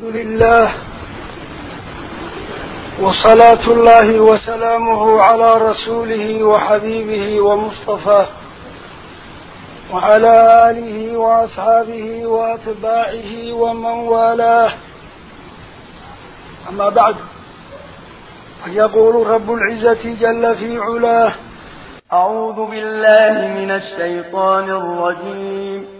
الحمد لله وصلاة الله وسلامه على رسوله وحبيبه ومصطفاه وعلى آله وأصحابه وأتباعه ومن والاه. أما بعد يقول رب العزة جل في علاه أعوذ بالله من الشيطان الرجيم.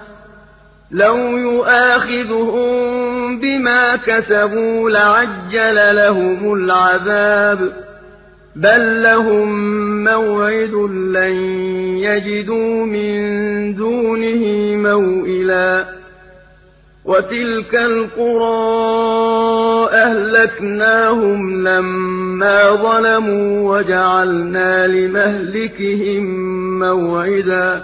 لَوْ يُؤَاخِذُهُم بِمَا كَسَبُوا لَعَجَّلَ لَهُمُ الْعَذَابَ ۚ بَل لَّهُم مَّوْعِدٌ لَّن يَجِدُوا مِن دُونِهِ مَوْئِلًا وَتِلْكَ الْقُرَىٰ أَهْلَكْنَاهُمْ لَمَّا ظَلَمُوا وَجَعَلْنَا لِمَهْلِكِهِم مَّوْعِدًا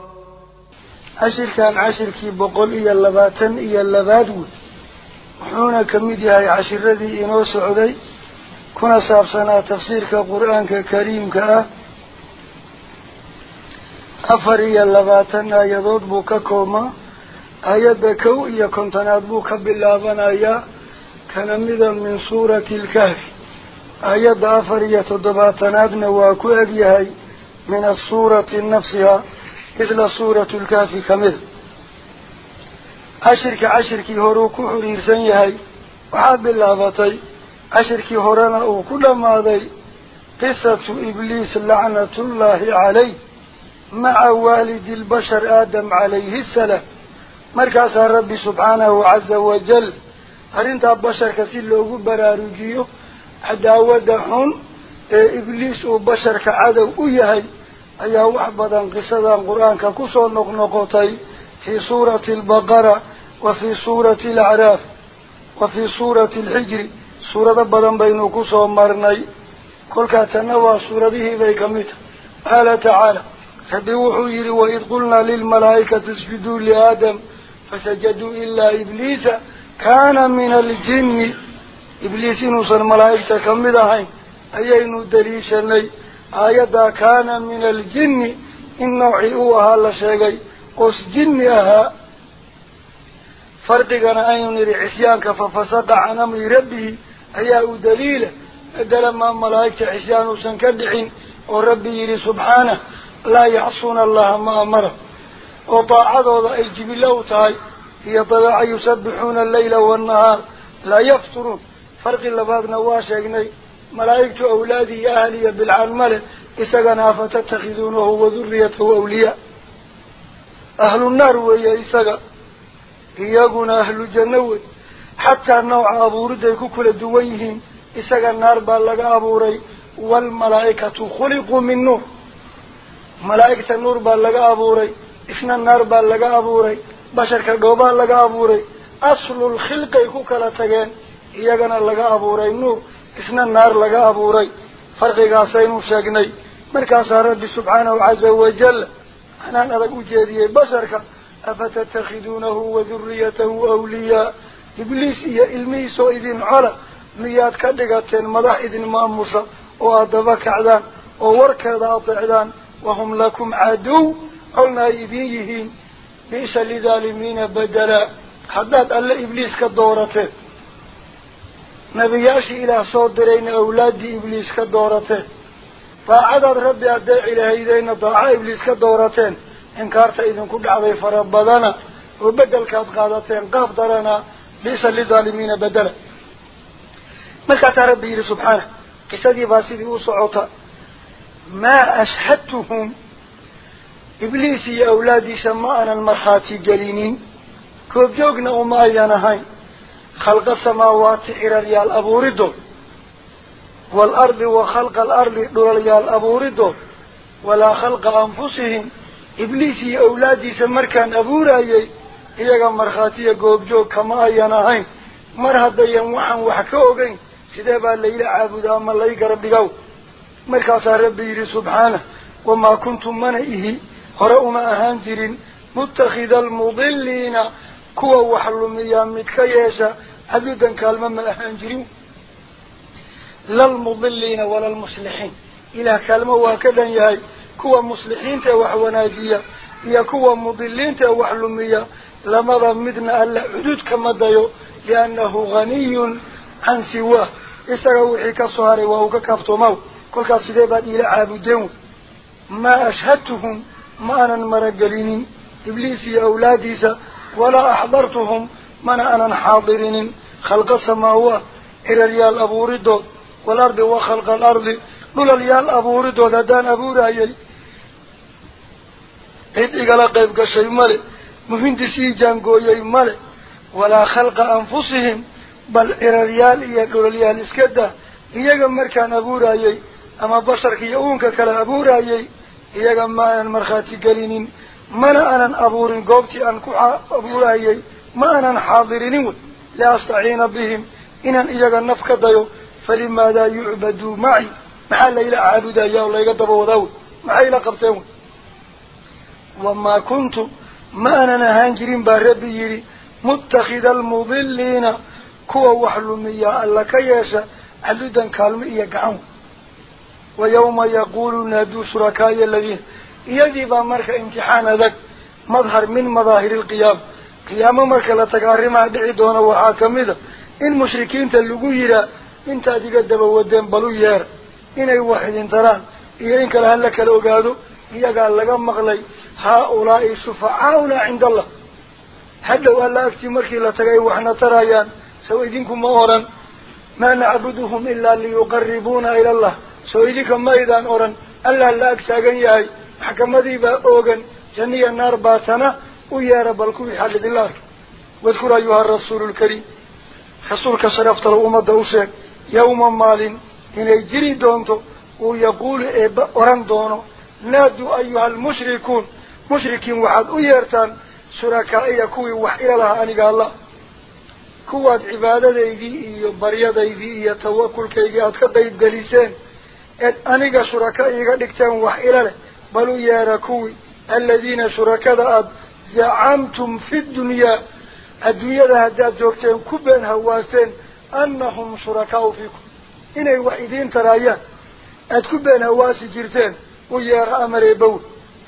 عشر كان عشر كي بقول إيا اللباتن إيا اللبادون وحونا كميدي هاي عشر ردي إنو سعودي. كنا سابسنا تفسير كقرآن كريم كا أفر إيا اللباتن آيادود بوكا كوما. آياد كو إيا كنتناد بوكا باللابان آيا كان مدى من سورة الكهف. آياد أفر إيا تدباتناد نواكو أبي هاي من السورة نفسها مثل سورة الكافي كمذ عشرك عشرك هروك حرير سنيهي وحاب اللابطي عشرك هرانا وكل ما ماضي قصة إبليس لعنة الله عليه مع والد البشر آدم عليه السلام. مركز ربي سبحانه عز وجل هل انت بشر كسير له برارجيه عداوة دحون إبليس وبشر كعدو أيهي ayaa wax badan qisadan qur-aanka kusoo noqnoqotay fii suurati albaqara wa fii suurati alacraaf wa fii suurati alxijri suurado badan baynu kusoo marnay kolkaa tanna waa suuradihii bay ka mid tahay qaala tacaala rabbi wuxuu yidhi waid qulnaa lilmalaa'ikati isjuduu liaadam آيادا كان من الجن إن نوعي أوها لشيغي قس جنها فرقنا أين عسيانك ففسق عن أمر ربه. أياه دليل. دلما ملائكة عسيان سنكدعين وربي سبحانه. لا يعصون الله ما أمره وطاعة أي جبلو تاي. هي طبعا يسبحون الليل والنهار. لا يفطرون. فرق اللباد نواشقني ملائكة أولادي أهلي بالعالملة إساقنا فتتخذونه وذريته أولياء. أهل النار وهي إساقا. إياقنا أهل الجنة حتى النوع أبو ردي كل دويهم إساقا النار بالغ أبو ري والملائكة خلقوا من نور. ملائكة النور بالغ أبو ري isna naar baa laga abuuray basharka dhoobaa laga abuuray aslul khilqay ku kala tageen iyagana laga abuuray nuur sheegnay markaasaa rabbi subxaanahu caza wajal anaan adag u jeediyey basharka afatattakhiduunahu wa duriyatahu awliyaa ibliis iyo ilmihiisoo idin cola miyaad ka dhigateen madax idin maamusha oo aad daba kacdaan oo warkeeda ateecdaan wahum lakum cadow قلنا يدينيهين بئس لظالمين بدلا حداد ألا إبليس كدورته نبياش إلى صدرين أولاد إبليس كدورتين. فعاد ربي أداء إلى هيدين ضاع إبليس كدورتين. إن كارت إذن كل عضي فربضانا وبدل كدقادتين قفضرنا ليس لظالمين بدلا. ملكة ربي سبحانه. قصدي باسدي وصعوطة. ما أشهدتهم. إبليسي أولادي سماءنا المرحاتي جلينين كوب جوغنا وما أيانا هاي خلق السماوات إرريال أبو ردو والأرض وخلق الأرض إرريال أبو ردو ولا خلق أنفسهم إبليسي أولادي سمركان أبو رأيي إياقا مرخاتي يقوب جو كما أيانا مرهد ديان وحكوغين سيدابا الليلة عابد أم الليك ربكو مركاس ربي سبحانه وما كنتم من ورأوا ما أهانزر متخذ المضلين كوا وحلمي يا ميت كيسا حديدا من الحنجرين لا المضلين ولا المصلحين إلى كلمة واكدا ياهي كوا مصلحين تاوح ونادية يا كوا مضلين تاوح لمية لما رمضنا ألا عدود كما دايو لأنه غني عن سواه إسراو حكا صهري وهو كفتمو كل كالسيدة إلى عابدين ما أشهدتهم ما أنا مرقلين إبليسي أولادي سا walaa axdartuhum mana aanan xaadirinin khalqa samaawaat ciraryaal abuuridood waalardi wa khalqa alardi dhulalyaal abuuridood haddaan abuurayay cid igala qayb gashay male muhindis ii jaangooyey male walaa khalqa anfusihim bal ciraryaal iyo dhulalyaal iska dah iyaga markaan abuurayay ama basharka iyo uunka kale abuurayay iyaga ma aanan markhaati gelinin من أنا أبور قبتي أنك أبور أيي ما أنا حاضرينيون لا أستعين بهم إن أن إيجا النفك ديو فلماذا يعبدوا معي مع الليلة عابدا يا الله يقدروا وضعوا معي لقبتهم وما كنت ما أنا هانجرين بربي يري متخذ المضلين كوا وحلمي يا الله كياسا علودا كالمئي قعون ويوم يقول نادو شركاي الذين يدي بامرك امتحان ذك مظهر من مظاهر القيام. قيام مرك لا تقارما دعي دون وحاكمدا إن مشركين تلقوا انت الدبا ودين بلو يار. إني واحد تران إيا إنك لهلك الأقادو إيا قال لك مغلي. هؤلاء شفعاؤنا عند الله. هدوا ألا أكتي مركي لا تقاي وحنا ترايان. سوى دينكم مهورا. ما نعبدهم إلا ليقربونا إلى الله. soo idinka maydaan odhan allah la ag taagan yahay maxkamadii baa oogan janniya naar baatana u yeera bal kuwii xalidila arka wadkur ayuha rasuulu lkariim rasuulka sharaftala ummadda u sheeg yawma maalin inay jiri doonto uu yaquulu eeba oran doono naaduu ayuha almushrikuun mushrikiin waxaad u yeertaan shurakaa'iya kuwii wax ila lahaa aniga allah kuwaad cibaadadaydii iyo baryadaydii iyo tawakulkaygii aada ka qayb geliseen ed aniga shuraka iiga dhigteen wax ila leh بلو ياركو الذين شركات زعمتم في الدنيا. الدنيا هذا جوكتين كبين هواستين أنهم شركاء فيكم. إن الوحيدين ترايا. أتكبين هواسي جيرتين ويارا أمري بو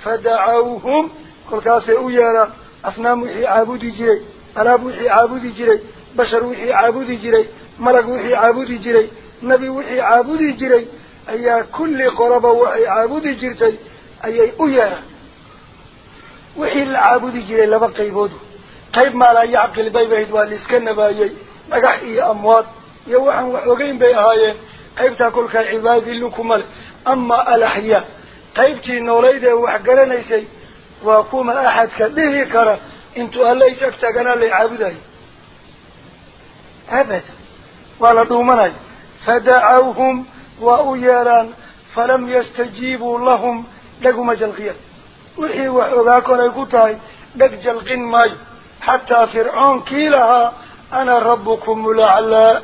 فدعوهم كل ويا ويارا أصنام وحي عابودي جيري أراب وحي عابودي جيري بشر وحي عابودي جيري ملك وحي عابودي جيري نبي وحي عابودي جيري أي كل قرب وحي عابودي جرتين bahayd waa la iska nabaayey dhagax iyo amwaad iyo waxaan wax ogeyn bay ahaayeen qaybtaa kolkaa cibaadii lukuma leh ama alaxyaa qaybtii noolayd ee wax garanaysay waa kuma axadka dhihi kara intuu alla is ag taaganaa lay caabudayo abada waa la dhuumanaya fadacawhum waa u yeeraan falam yastajiibuu lahum دقوا مجلقيا وحي وحوذاكونا يقولتاي دق جلقين ماي حتى فرعون كيلها أنا ربكم لعلا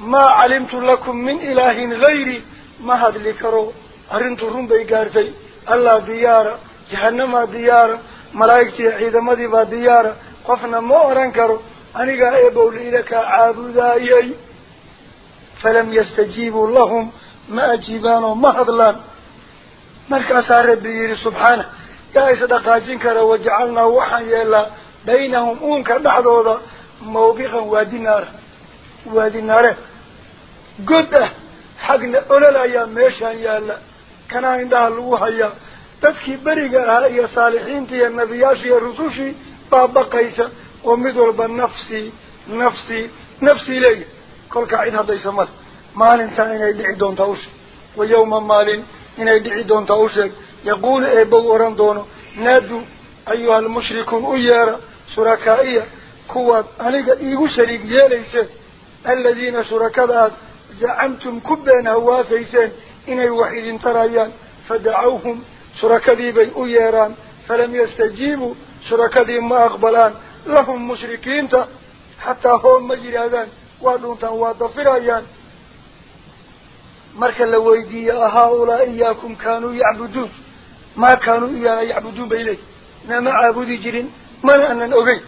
ما علمت لكم من إله غيري ما هذا اللي كرو أرنت الرنب إقارتي الله ديار جهنم ديار ملايكتي عيدة مذيبة ديار قفنا مؤران كرو أني قائبوا لإلك عابدا فلم يستجيبوا لهم ما أجيبانوا مهضلان من كسر بير سبحانه يا إذا قاجين كرا وجعلنا وحيا لا بينهم أون كذا هذا موبقا ودينار ودينار جدة حق أول الأيام ماشان يا لا كنا عند الوحيا تذكر بريجا يا صالحين تي النبياش يا رسوشي بابا قيسا ومدر بنفسي نفسي نفسي لي كل قاعد هذا يسمى ما الإنسان يدعي دون توش ويوم ما لين إن يدعي دون تأوشك يقول إيبو أوران دونه نادو أيها المشركون أيارا شركائيا كواد أليك إيهو شريك ياليس الذين شركات زعمتم كبين هواسيسين. إن يوحيد ترايان فدعوهم شركاتي أياران. فلم يستجيبوا شركاتي ما أقبلان. لهم مشركين حتى هم مجردان وادون تنواد فرايان مركا لويدية هؤلاء إياكم كانوا يعبدون ما كانوا إيانا يعبدون بإلي نما عابدي جرين من أنن أغي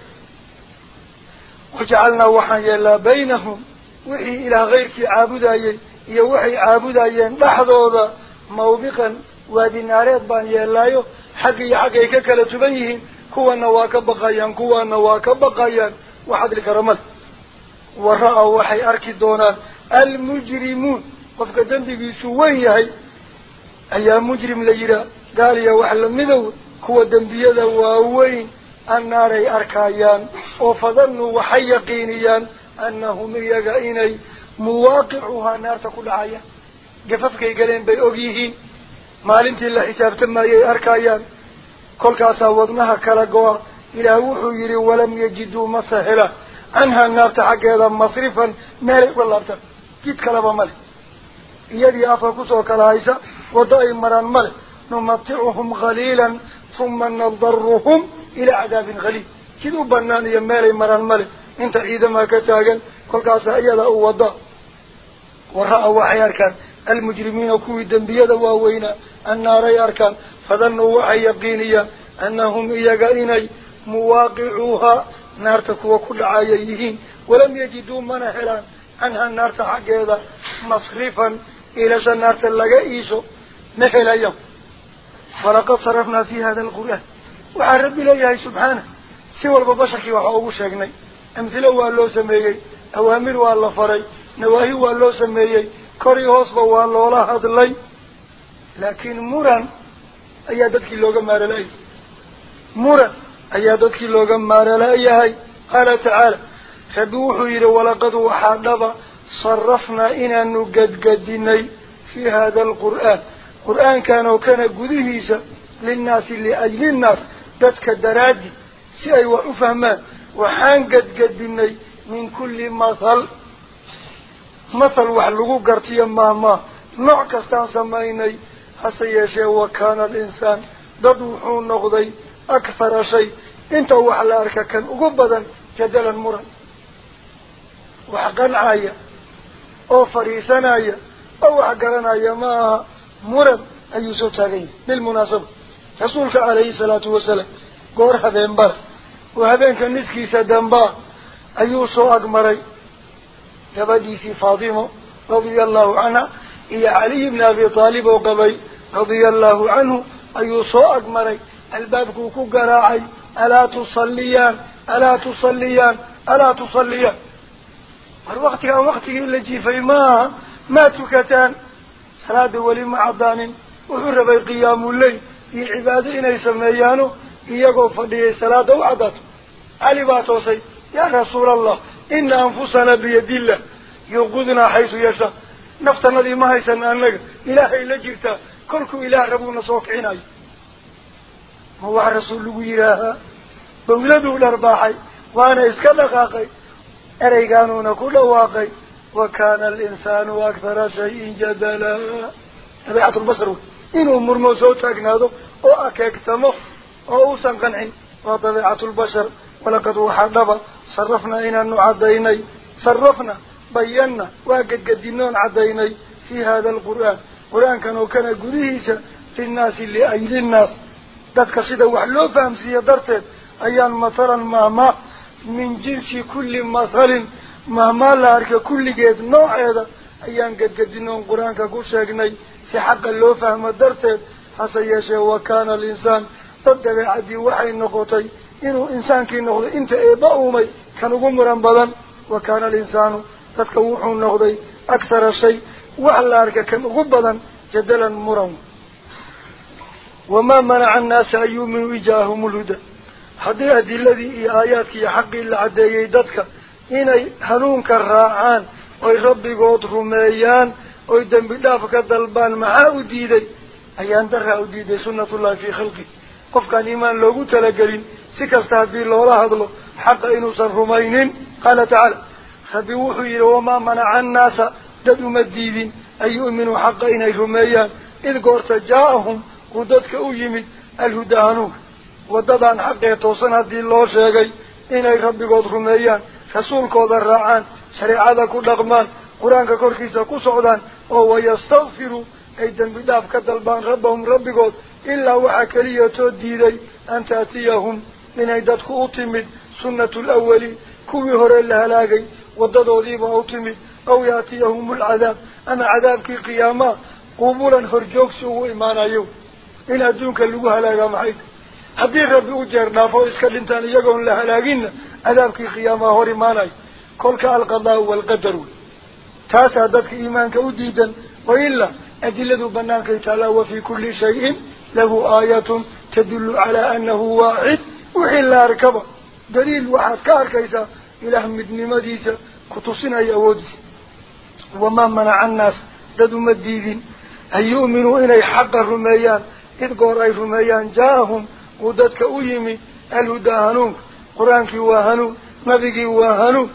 وجعلنا وحايا لا بينهم وحي إلى غير في عابدايا إيا وحي عابدايا لحظوظا موبقا وادي ناريض بان يالايو حقي حقي ككلة بيهن كوا نواك بقايا كوا نواك بقايا وحد الكرمال وراء وحي أركي المجرمون weyn yahay ayaa mujrim la yihaa gaaliya wax lamidow kuwa dembiyada waaweyn annaaray arkayaan oo fadannuu waxay yaqiiniyaan annahum iyaga inay muwaaqicuhaa naarta ku dhacayaan gafafkay galeen bay og yihiin maalintii la xisaabtamayay arkayaan kolkaasaa wadnaha kala go-a ilaah wuxuu yidhi walam yajiduu ma sahela canhaa naarta xaggeeda masrifan meelay uga laabtaan jid kaleba male يدي أفاكوس وكلايسة ودائمرا مل نمطعهم غليلا ثم نضرهم إلى عذاب غليل. كذو بنان يمالي مران مل انت إذا ما كتاقل كل قاسا أيضا أوضا ورأى وحي أركان. المجرمين كوي دنبي يدوا وينا النار يركان فظنوا وحي يقينيا أنهم إيقائني مواقعوها. نارتك وكل عايهين ولم يجدوا منهلا عنها النار تحقيدا مصرفا مصرفا. Iilasha naarta laga iisho ma helayan walaqad sarafnaa fi hada alqur'aan waxaa rabbi leeyahay subxaanah si walba basharkii waxaa ugu sheegnay amhilo waa loo sameeyey awaamir waa la faray nawaahi waa loo sameeyey kor iyo hoosba waa loola hadlay laakiin muran ayaa dadkii looga maarala-yahay muran ayaa dadkii looga صرفنا إن أنه قد نقدقديني في هذا القرآن. قرآن كان وكان قدهيسا للناس لأجل الناس دتك درادي. سيء وأفهما وحان قد قدقديني من كل مثل. مثل وحلقو قرتي ماما نعكستان سميني. حسي يشي وكان الإنسان ددوحو نغضي أكثر شيء. انت وحلقك كان أقبضا جدلا مرا وحقا عايا أو فريسان أي أو حقرنا يما مرد أي سوتاقين بالمناسبة رسولك عليه الصلاة والسلام قرح ذنبار وهذا كان نسكي سدنبا أي سوء أقمري تبديسي فاطمة رضي الله عنه إيا علي بن أبي طالب وقبي رضي الله عنه أي سوء أقمري الباب كوكو قراعي ألا تصليان ألا تصليان ألا تصليان, ألا تصليان waktigii la jiifay maaha maa tukataan salaada weli ma caddaanin wuxuu rabay qiyaamuleyl iyo cibaado inay sameeyaano iyagoo fadhiyay salaada u caddaato cali baa toosay yaa rasuula allah ina anfusanaa biyadillah yuqudnaa xaysu yashaa naftanadii ma haysana annaga ilaahay la jirtaa kolkuu ilaah rabuuna soo kicinayo ma wax rasuul lagu yidhaahaa bawladuu dharbaaxay waana iska dhaqaaqay أريقانون كل واقي وكان الإنسان أكثر شيء جدلا. تبعه البصر. إنه مرمو زوتك نادو. وأكيك تمخ ووسن قنعين وطبيعة البشر ولقد وحرنبا صرفنا إنا نعديني صرفنا. بينا. وقد قدنون عديني. في هذا القرآن. قرآن كانوا كان قريسا للناس اللي أي الناس. ذات كسيدة وحلو فهم سيادرته أيان مثلا ما ما. من جنس كل مثل مهما لارك كل جيد نوع هذا. أيان قد قدنا القرآن كقول شغني سحق اللوفة ما درت حسياش وكان الإنسان قد عدي وحي نقطي إنه إنسان كي نقطي أنت إباء مي كان قمرا بلا وكان الإنسان تتكوح نقطي أكثر شيء وعلى أرك كم غبلا جدلا مرم وما منع الناس أيوم وجاههم الهدى. La caddeeyey dadka inay hanuunka raacaan oy rabbigood rumeeyaan oy dembi dhaaf ka dalbaan maxaa u diiday ayaan daraa u diiday sunnatullahi fii khalqi qofkaan iimaan loogu talagelin si kasta haddii loola hadlo xaqa inuusan rumaynin qaala tacaala rabbi wuxuu yidhi wamaa manaca annaasa dad uma diidin an yu'minuu xaqa inay rumeeyaan id goorta jaa-ahum uu dadka u yimid alhudaa hanuunka وددان حقه توسنا دي الله شاقي إنه ربي قد رميان رسول قد الرعان شريعة كل أغمان قرآن كوركيسة كسعودان وهو يستغفروا أيضا بداف كدلبان ربهم ربي قد إلا وعكالية ديدي أن تأتيهم من أيضا أطمد سنة الأولي كوي هر الهلاقي وددوا ليبا أطمد أو يأتيهم العذاب أما عذاب كي قيامة قبولا هرجوكسوا وإيمانا يو إلا دونك اللي هلاقا معيك هذه ربي أجر نافو إسكال إنتان يقول لها لكن أذابك خياما هوري ماناي كل كألق الله والقدر تاسع ذاتك إيمانك أجيدا وإلا أدلة بناك تعالى وفي كل شيء له آيات تدل على أنه واحد وحلا ركبه دليل واحد كار كيسا إلى أحمد نمديسا يا يأوديس وما منع الناس داد مديدين أن يؤمنوا إلي حق الرميان إذ قرأي رميان جاهم قدتك أيمي الهدى هنوك قرآنك وهنو نبيك وهنو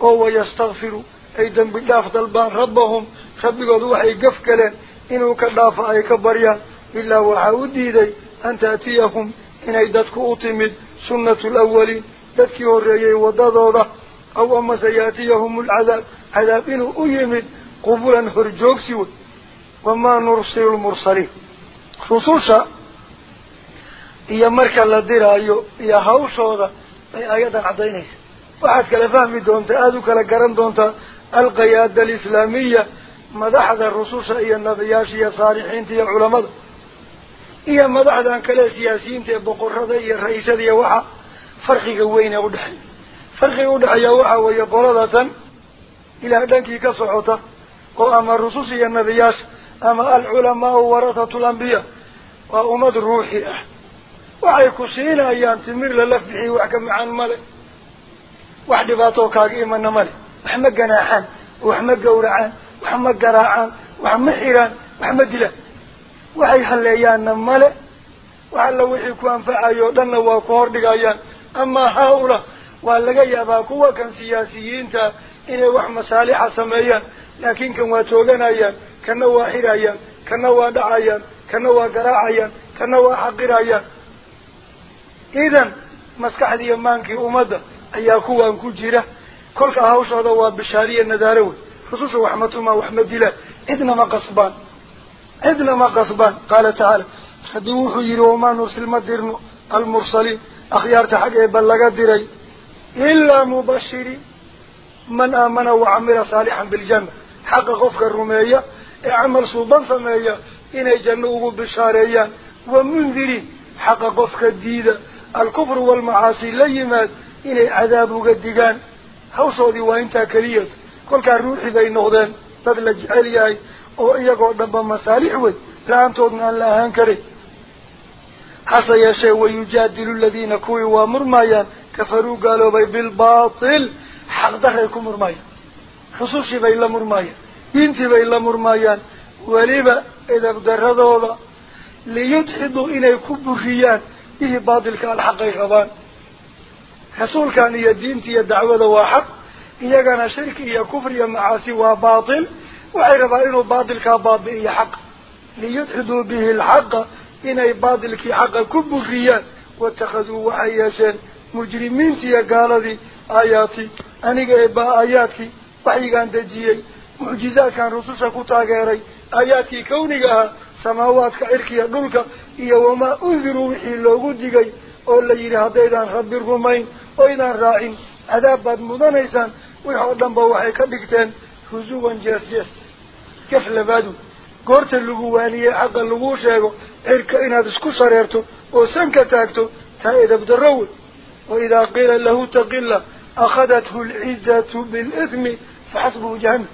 وهو يستغفر أيضا بالدافة البان ربهم خبقوا ذوحي قفكلا إنو كدافة أي كبريا إلا وحاودي دي أن تأتيهم إن أيضاك أطمد سنة الأولين ذاتك يوريه وضضوضة أو أما سيأتيهم العذاب عذاب إنو أيمد قبولا هرجوكسي وما نرسل المرسلين خصوصا يا مركا لا دير يا هوس هذا أيضا عدينيس واحد كلا فهمي دون تأذو كلا قرن دون القيادة الإسلامية مدح هذا الرسول يا النبي يا شيا صالحين تي العلماء يا مدح هذا كلا سياسيين تي بقرة يا رئيس يا وحى فرق جوين يا ودح فرق ودح يا وحى ويا قرة إلى دنكي ذلك كصعوطة قام الرسول يا النبي أما العلماء ورثة الأنبياء وأمد روحه waxay ku siinayaan timir lala fixiy wax ka macaan male wax dhibaatoo kaaga imana male wax ma ganaaxaan wax ma gawracaan wax ma garaacaan wax ma xiraan wax ma dilaan. Waxay halleeyaanna male wax alla wixii ku anfacayo o dhanna waa ku hordhigayaan. Amaa haa-ula waa laga yaabaa kuwa kan siyaasiyiinta inay wax masaalixa sameeyaan. Laakiin kan waa tooganayaan kana waa xirayaan kana waa dhacayaan kana waa garaacayaan kana waa xaqirayaan إذن مسكح دي يمانك أمد أياكو أنكو جيرا كلك أهوش هذا هو بشارية النداروي خصوصا وحمتهما وحمد الله. إذن ما قصبان. إذن ما قصبان. قال تعالى حدوه يروما نرسل مدرن المرسلين. أخيار تحق إبلغ ديري إلا مبشري من آمن وعمل صالحا بالجنة. حق غفق الرومية إعمل صوبان سمية إنه جنوه بشاريا ومنذري. حق غفق الديدة hawshoodii waa intaa keliyad kolkaa ruuxi bay noqdeen dad la jecel yahay oo iyagoo dhanba masaalix wey la-aantoodna aan la ahaan karin hase yeeshee wayujaadilu aladiina kuwii waa murmayaan kafaruu gaaloobay bilbaatil xaqdaray ku murmayaan xusushii bay la murmayaan diintii bay la murmayaan weliba edabdaradooda liyudxiduu inay ku buriyaan bihi baatilka alxaqay rabaan rasuulkan iyo diinta iyo dacwada waa xaq iyagana shirki iyo kufri iyo macaasi waa baatil waxay rabaan inuu baatilkaa baabi'iyo xaqa liyudxiduu bihi alxaqa inay baatilkii xaqa ku buriyaan waittakhaduu waxay yeesheen mujrimiintii iyo gaaladii aayaati aniga eebaa aayaadkii waxyigaan dejiyey معجزات كان رسوسا كتاقيري آياتي كونها سماوات كعركية قلك إيه وما أنذروا إحي اللو قدقي أولا يريها ديدان خبر غمين أيضان راعين عذاب بعد مدنيسان ويحضن بواحي كبكتين. خزوغا جاس جاس كيف لبادو قرت اللقوانية عقا اللقوش ايغو عركة إنها دسكو صريرتو وسنك تاكتو. تايد بدرول وإذا قيل له تقل أخذته العزة بالإثم فحسبه جهنم.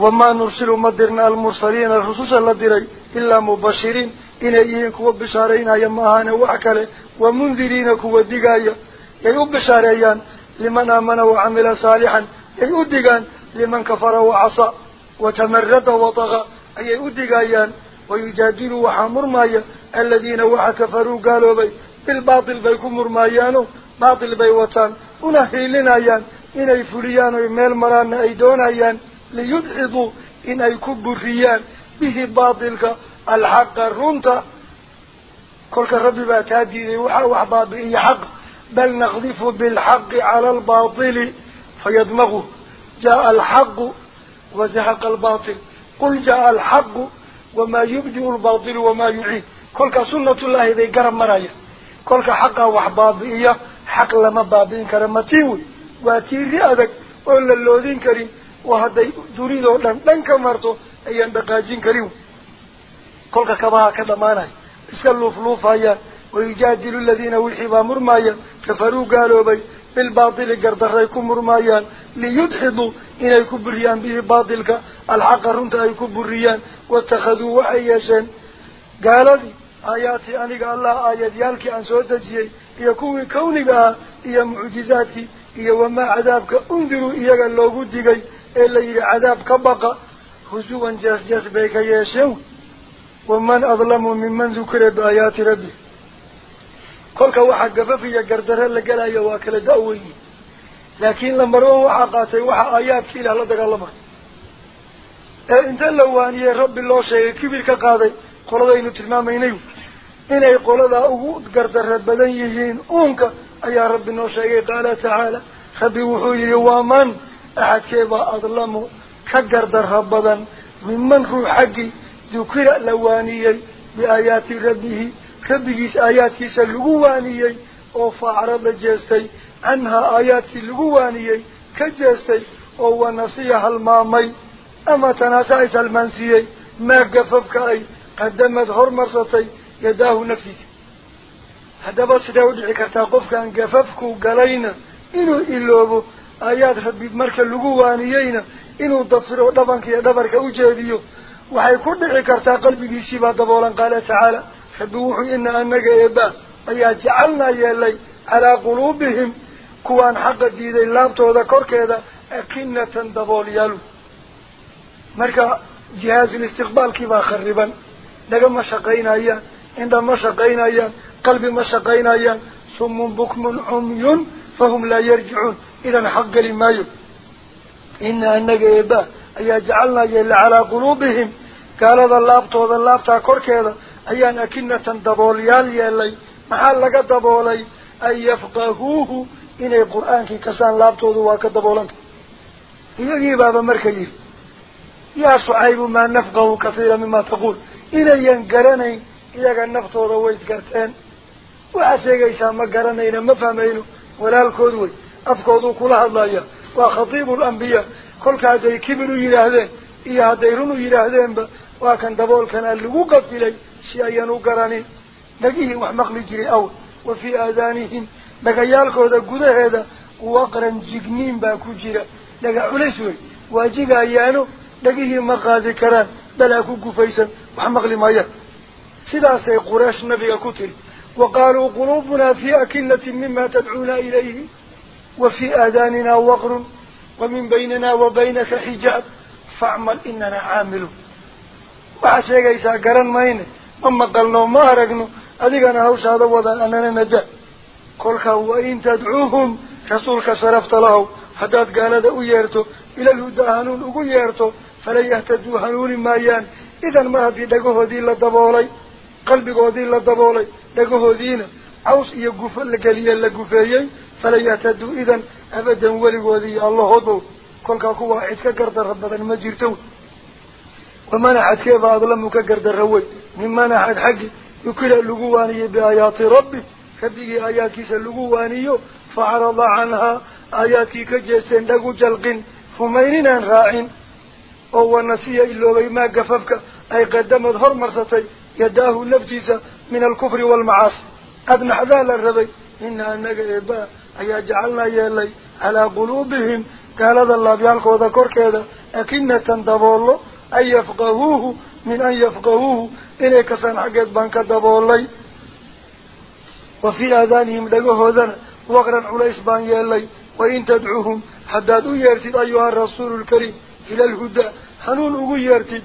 وما نرسل مدرنا المرسلين الرسوس الذي إلا مبشرين. إن إيهن كوا بشارين أيامهان وعكال ومنذرين كوا ديقايا يأيو بشاريان لمن آمن وعمل صالحا. يأيو ديقان لمن كفر وعصى وتمرد وطغى. أيأيو ديقايا ويجادل وحامر مايا. الذين وحكفروا قالوا بي بالباطل بيكمر مايانو باطل بيوتان. أنهي لنايان إن أي فريان مران أي أيان. ليدعضوا إن يكبر فيان به باطلك الحق الرنطة كل رب باتاديه وحاوح باطئي حق. بل نخذف بالحق على الباطل فيدمغه. جاء الحق وزهق الباطل. قل جاء الحق وما يبدو الباطل وما يعيد. كل سنة الله ذي قرم مرايا. كل حق وحباضية حق لما بابين واتي ذي أذك. أولا اللوذين كريم. Waa hadday dunidoo dhan dhan ka marto ayaan dhaqaajin karin kolka kabaha ka dhamaanaya iska luufluufayaan wayujaadilu aladiina wixii baa murmaaya kafaruu gaaloobay bilbaatili gardaray ku murmaayaan liyudxiduu inay ku buriyaan bihi baatilka alxaqa runta ay ku buriyaan waittakhaduu waxay yeesheen gaaladii aayaati aniga allah aayadyaalkii aan soo dejiyey iyo kuwii kawniga ah iyo mucjizaadkii iyo wamaa cadaabka undiruu iyaga loogu digay إلا عذاب كبقى خزوا جاس جاس بيك ياسو ومن أظلم ممن ذكر بآيات ربي قولك واحد قففية قردرها لقلها يواكل دعوي لكن لما روحوا عقاتي واحد آيات كيلة لدك الله انت اللوان يا رب الله شيء كبير كقاضي قول هذا إنه تلمامينيو إنه يقول هذا أهود قردرها بدن يهين أونك يا رب الله شيء قال تعالى خبي وحولي ومن ومن axadkeebaa adlamu ka gardara badan minman ruux xaggii dukira la waaniyey biaayaati rabbihi rabbigiis aayaadkiisa lagu waaniyey oo faacrada jeestay canhaa aayaadkii lagu waaniyey ka jeestay oo wanasiya halmaamay ama tanaasa is halmaansiiyey maa gafafka ay qadamad hormarsatay yadaahu naftiisa haddaba sidee u dhici kartaa qofkaan aayaad rabbi marka lagu waaniyeyna inuu dafiro dhabanka iyo dhabarka u jeediyo waxay ku dhici kartaa qalbigiisiibaa daboolan qaala tacaala rabbi wuxuu ina anaga eeba ayaa jacalnaa yeelay calaa quluubihim kuwaan xaqa diiday laabtooda korkeeda akinatan daboolyaalu marka jihaasul istiqbaalkii baa khariban dhaga ma shaqaynayaan indha ma qalbi ma shaqaynayaan sumun bukmun cumyun fahum laa yarjicuun idan xaq geli maayo ina anaga eeba ayaa jacalnaa yeelay calaa quluubihim gaalada laabtooda laabtaa korkeeda ayaan akinatan daboolyaal yeelay maxaa laga daboolay an yafqahuuhu inay qur-aankii kasaan laabtoodu waa ka daboolanta iyagii baaba marka yihi yaa shucaybu maa nafqahu kahiira mima taquul inayan garanayn iyaga naftooda way isgarteen waxaad sheegaysaa ma garanayna ma fahmayno walaalkood wey أفقدوا كل هذا يا. وخطيب الأنبياء. كل كذا يكبروا يلهذين يهذيرون يلهذين ب وكان دبول كان الوقف لي. شيئا وقراني. نجيه وحمق لجري أول. وفي آذانهم. مقيالك هذا قد هذا. وقرا جقنين باكو جرا. لقى علسوه واجيقا يانو. لقيه مقاذي كران. بلاكو قفايسا وحمق لمايا سداسي قراش نبي قتل وقالوا قلوبنا في أكلة مما تدعونا إليه. Waqrun wa min baynina wa baynaka xijaab facmal inana caamiluun waxaad sheegaysaa garan mayne ma maqalno ma aragno adigana hawshaada wada anana naja kolkaa wain tadcuuhum rasuulka sharafta lahow haddaad gaalada u yeerto ilalhudaa hanuun ugu yeerto falan yahtaduu hanuuni maayaan idan mar haddii dhagahoodii la daboolay qalbigoodii la daboolay dhagahoodiina caws iyo gufo la geliye la gufeeyey فلا يعتدوا. إذن أبدا ولي ولقوذي الله هدو كل كاكوة عدك الرب ربدا ما جيرتو. ومن كيف أظلمك قرد الروي. ممن أحد حق يكل اللقواني بآيات ربي. فبقي آيات كيس اللقواني الله عنها آيات كجيسين لقو جلق فمينين راعين. أو نسي إلا بيما قففك. أي قدمت هر مرصتي يداه لفتيسة من الكفر والمعاصي. أدنح ذال الربي. إنها النقر إباء ayaa jacalnaa yeelay calaa quluubihim قال الله بيالكوذا كوركيدا أكنة دبولو أن يفقهوه من أن يفقهوه إني كسان حقات بانك دبولي وفي آذانهم لقوه ذن وقرا عليس بان يالي وإن تدعوهم حدادوا يرتد أيها الرسول الكريم إلى الهدى حنون أغو يرتد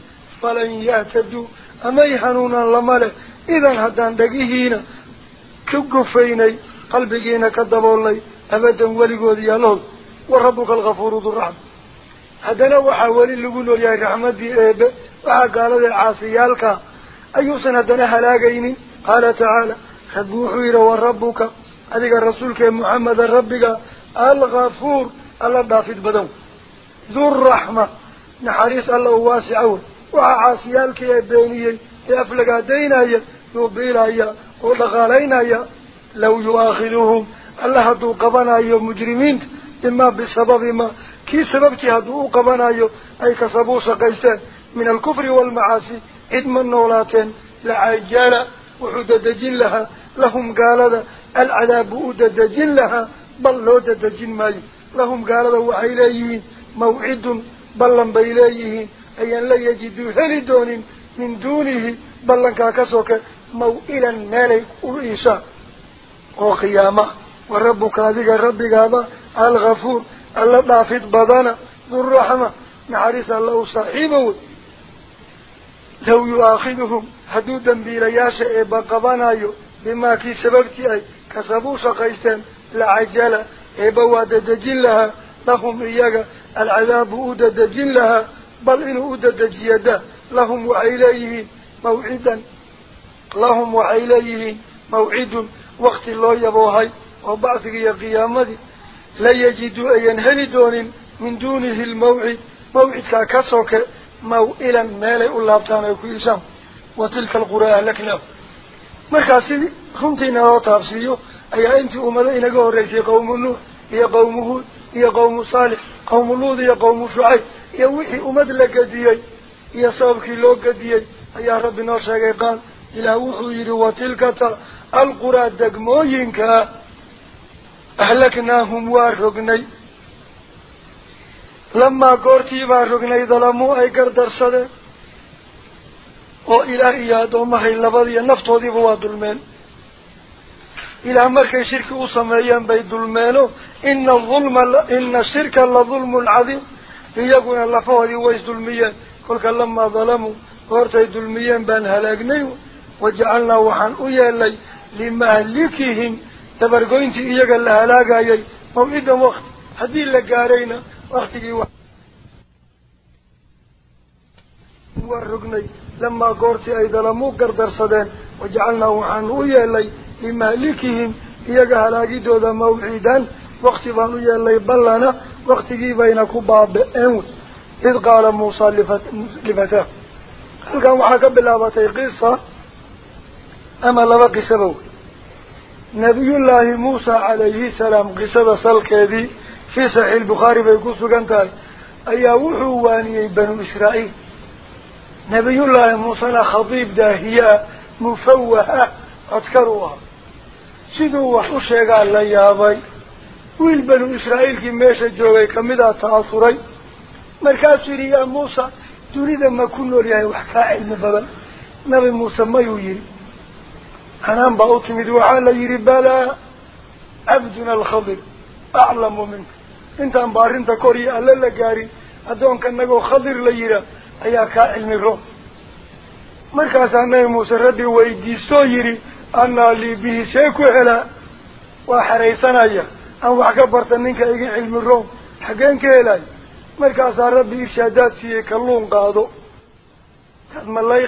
قلبكينا كدبولي أبدا ولقود يالوه وربك الغفور ذو الرحم هذا وحاول اللقون يا رحمة إيبه وقال العاصيالك أي سنة هلاقيني؟ قال تعالى خبوحوا إلى وربك. هذيك الرسول محمد ربك الغفور الله دافد بدو ذو الرحمة. نحريس الله واسعون وعاصيالك يا بيني يفلق دينا يوبيلا ودغالينا لو يؤاخذهم الله هدو قبنا يوم مجرمين. إما بسبب ما. كي سببتي هدو قبنا يوم أي كسبو سقيستان من الكفر والمعاصي. إدم النولاتين لعجال وحددجين لها. لهم قال العذاب أددجين لها. بل لو ددجين ماي. لهم قال وحيليين موعد بلن بيليين أي أن لا يجدوا هلدون من دونه. بلن كاكسوك. موئلا مالي أرئيسا وقيامة وربك هذه ربك هذا الغفور الله دافت بدنا ذو الرحمة نعرس الله صاحبه لو يؤاخذهم حدودا بلياشة بقبانايو بما كي سببتي أي كسبوا شقيستان لعجلة إبوا دجين لها لهم إياك العذاب أوددجين لها بل إن أوددجيدا لهم وعليه موعدا لهم وعليه موعد وقت الله يبوهي وبعثك يا قيامتي لا يجدوا أي هلدون من دونه الموعد؟ موعد كاسوك موئلا مالي اللابتان يكويسان وتلك القرى أهلكنا. مركاسي خمتين هو تابسيو. أي أنت أمدا إنك هريسي قوم نوح هي قوم هود هي قوم صالح قوم لوط هي قوم شعيب. هي وحي أمد لك ديي هي صابك لوك ديي يا رب نوشاك قال إلى وحي وتلك القرى دقموينك أهلكناهم وارغني لما قرتي وارغني ظلموا أي قردر صد وإلى إيادهم هاي اللبضية نفط وذي بوا دلمان إلى أمرك الشرك أصمعيان بي دلمانو إن الظلم إن الشرك لظلم عظيم ليقون الله فوهدي ويس دلميان قل لما ظلموا قرتي دلميان بان هلاقني وجعلنا وحن أيا اللي iyaga la halaagayay mawcidan wakti haddii la gaarayna waktigii waa rognay لما قرتي أي ظلموا قردر صدين. وجعلنا وحنو يلي لمهلكهم إيقا هلاقي دودا موعدا. وقت بانو يلي بلنا. وقت بينكو باب أنوت إذ قال موسى لفتاه. هل كان وحكا بلابتي قصة؟ أما لبقي سبو نبي الله موسى عليه السلام قصة سلكي في صحيح البخاري بيقصوا كانتاي أي وحواني بنو إسرائيل. نبي الله موسى خطيب داهية مفوهة أذكروها سيدوا وحوشي قال لي يا أبي ويل بنو إسرائيل كي ميشا جوغي كمدا تأثري. مركز يا موسى. تريد ما كنا لها وحكا علم ببن نبي موسى ما يويري. أنا بأوت مدوحا يري بلا عبدنا الخضر أعلم منك انت انبارين تكوري ألا لقاري أدون كان خضر ليرا cilmi ro markaasaa nabi muuse rabbi weydiistoo yidhi annaa lii bihi see ku helaa waa xeraysanaya aan wax ka barta ninka iga cilmi row xaggeen ka helaayo markaasaa rabbi irshaadaad siiyey kalluun qaado taad malay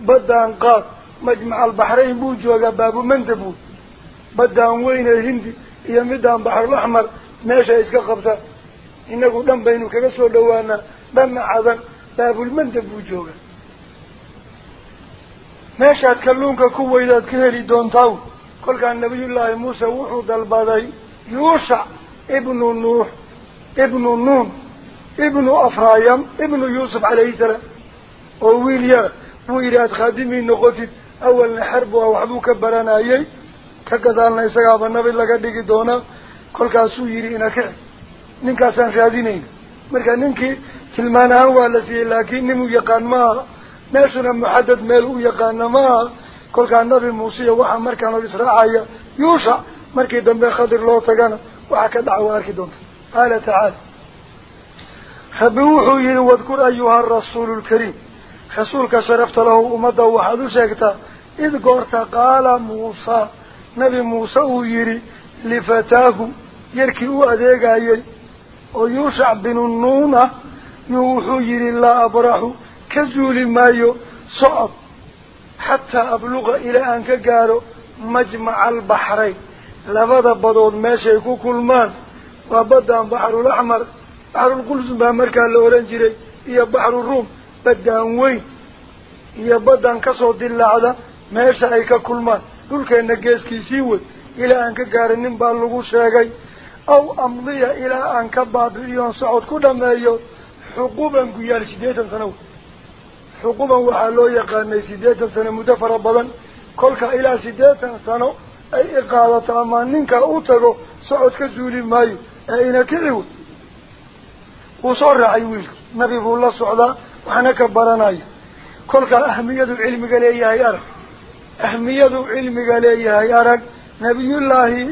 بدان قاس مجمع البحرين بوجو باب مندبو بدان وين الهندي يا مدان بحر الأحمر ماشي إسكا قبطه إنكو دم بينو كغه سو دوانا. دم عذن باب المندبو جوغا ماشي اتكلمك كو ويلاد دون تاو. كل كان نبي الله موسى وحو دالباداي يوشع ابن نوح ابن النون ابن أفرايم ابن يوسف عليه السلام. أو ويليار ah isagaaba nabi laga dhigi doonaa kolkaasuu yidhi ina kici ninkaasaan raadinayna marka ninkii tilmaan ahaan waa la siiyey laakiin nin u yaqaan maaha meeshuna muxadad meel u yaqaana maaha kolkaa nabi muuse iyo waxaa markaan hor israacaya yuushac markii dambe khadir loo tagana waxaa ka dhaca waa arki doonta qaala tacaala rabbi wuxuu yihi wadkur ayuha arasuulu lkariim رسولك شرفت له أمده وحد شكت إذ قرت قال موسى نبي موسى يري لفتاه يركي أديك أيي ويوشع بن النونة يوحو يري لا أبرح كزول مايو صعب. حتى أبلغ إلى أنك قالوا مجمع البحرين. لفضة بضون ماشي كل مال. وبدأ بحر الأحمر. بحر القلس بأمريكا الأورنجري هي بحر الروم. Wey ilaa aan ka gaara nin baa lagu sheegay aw amdiya ilaa aan ka baabi'iyoon socod ku dhameeyo xuquban guyaal siddeetan sano wey xuquban waxaa loo yaqaanay siddeetan sano muddo fara badan kolka ilaa siddeetan sano ay iqaadato ama ninka u tago socod ka suuli maayo ee ina kici wey wuu soo raacay wiilki nabi buu la socdaa leeyahay arag ahmiyadu cilmiga leeyahay arag nabiyullaahi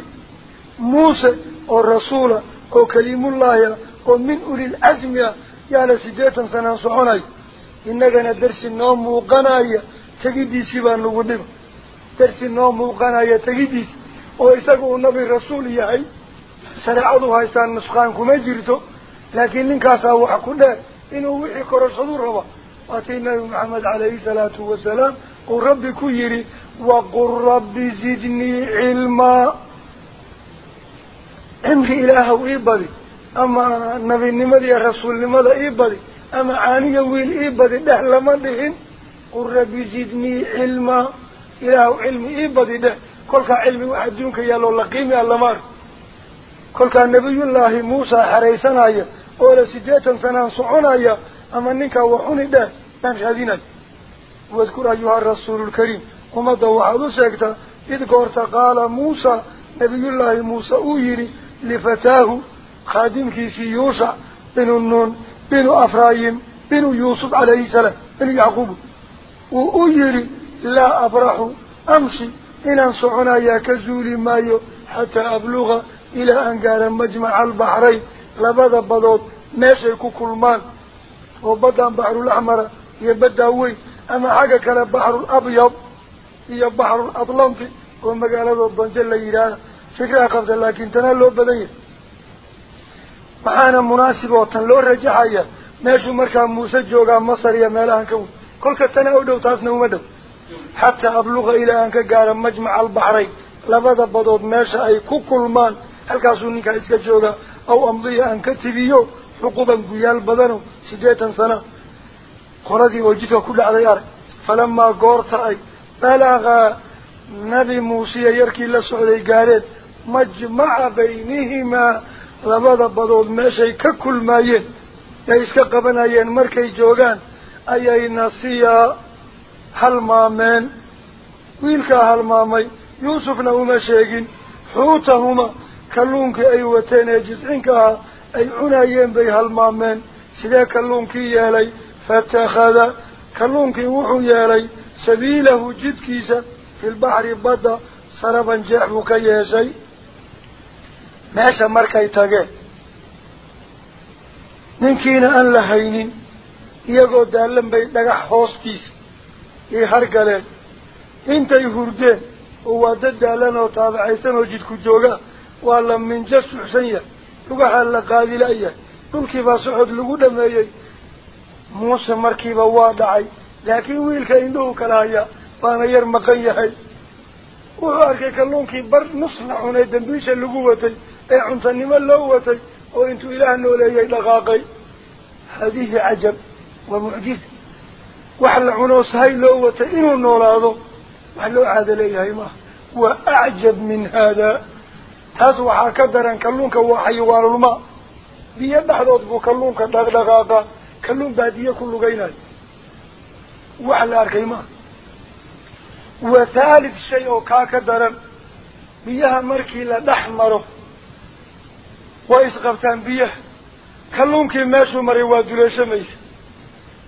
muuse oo rasuula oo kaliimullaahi ah oo min ulil casmi ah yaala siddeetan sanaan soconayo innagana darsi noo muuqanaya tegidiisii baa nagu dhiba darsi noo muuqanaya tegidiisi oo isaga uu nabi rasuul yahay shareecadu haystaan nusqaan kuma jirto laakiin ninkaasaa wax ku dheer إنه وحي كرة صدور أتيناه محمد عليه الصلاة والسلام قل ربي كيري وقل ربي زدني علما. إمري إله وإبري أما نبي يا رسول نمدى إبري أما عاني ويل إبري ده لما دهن. قل ربي زدني علما. إله علم إبري ده. كلك علمي وحدونك يالو لقيمي ألمار كل كان نبي الله موسى حريسنا يا أول سجدة سنا صعنا يا أما إنك وحني ده من خذينا وذكر أيها الرسول الكريم وما دوا عدو سكتا إذ قرت قال موسى نبي الله موسى أُجري لفتاه خادم كيسي يوسع بن النون بن أفرايم بن يوسف عليه السلام بن يعقوب. وأُجري لا أبرح أمشي إن صعنا يا كزولي مايو حتى أبلغ إلى أن قال مجمع البحرين لبدا بضوط ماشي كل مان وبدأ بحر الأحمر يبدأوي أما حاجة كان بحر الأبيض هي بحر الأطلنطي. وما قال هذا الضنجل إيران فكرة قفت لكن تنالو بدين معانا مناسبة وتنلو الرجعية ماشي مركب موسى جوغا مصر يا مالان كون. كل كتنو دو تاسنو مدو حتى أبلغ إلى أنك قال مجمع البحرين. لبدا بضوط ماشي أي كل مان halkaasuu ninkaa iska joogaa aw amdiya aan ka tibiyo xuquban guyaal badano siddeetan sana qoladii oo jidka ku dhacday arag falamaa goorta ay balagaa nabi muusiya yarkii la socday gaareen majmaca baynihimaa labada badood meeshay ka kulmaayeen ay iska qabanayeen markay joogaan ayay nasiyaa halmaameen wiilkaa halmaamay yuusufna uma sheegin xuutahuma ahaa ay cunayeen bay halmaameen sidee kalluunkii yeelay fatakhada kalluunkii wuxuu yeelay sabiilahu jidkiisa fi lbaxri badda saraban jeex buu ka yeeshay meesha markay tageen ninkiina aan la haynin iyagoo daalan bay dhagax hoostiisa ii hargaleen intay hurdeen oo waa dad daalan oo taabacaysan oo jidku joogaa ولا من جس حسنية لقاها اللقاذي لأي كلك باسعود لقودة مايي موسى مركبة واضعي لكن ويلك إنه كلايا فانا يرمقيهي وغاركي كاللونك بر نصنع هنا دنبيشة لقوتي أي عمت النمى اللووتي وإنتو إله أنه ليهي لغاقي. هذه عجب ومعجز. وحل عنوس هاي لووتي إنو النولاده وحلو عاد ليهي ما. وأعجب من هذا. Taas waxaa ka daran kalluunka waa xayawaanulmaa biyo dhexdood buu kalluunka dhaqdhaqaaqa kalluun baadiye ku lugaynayo wax la arkay maaha وثالث شيء oo kaa ka daran biyaha markii la dhex maro وإسقبتان بيه كلونكي ماشو مري وادوليش ميس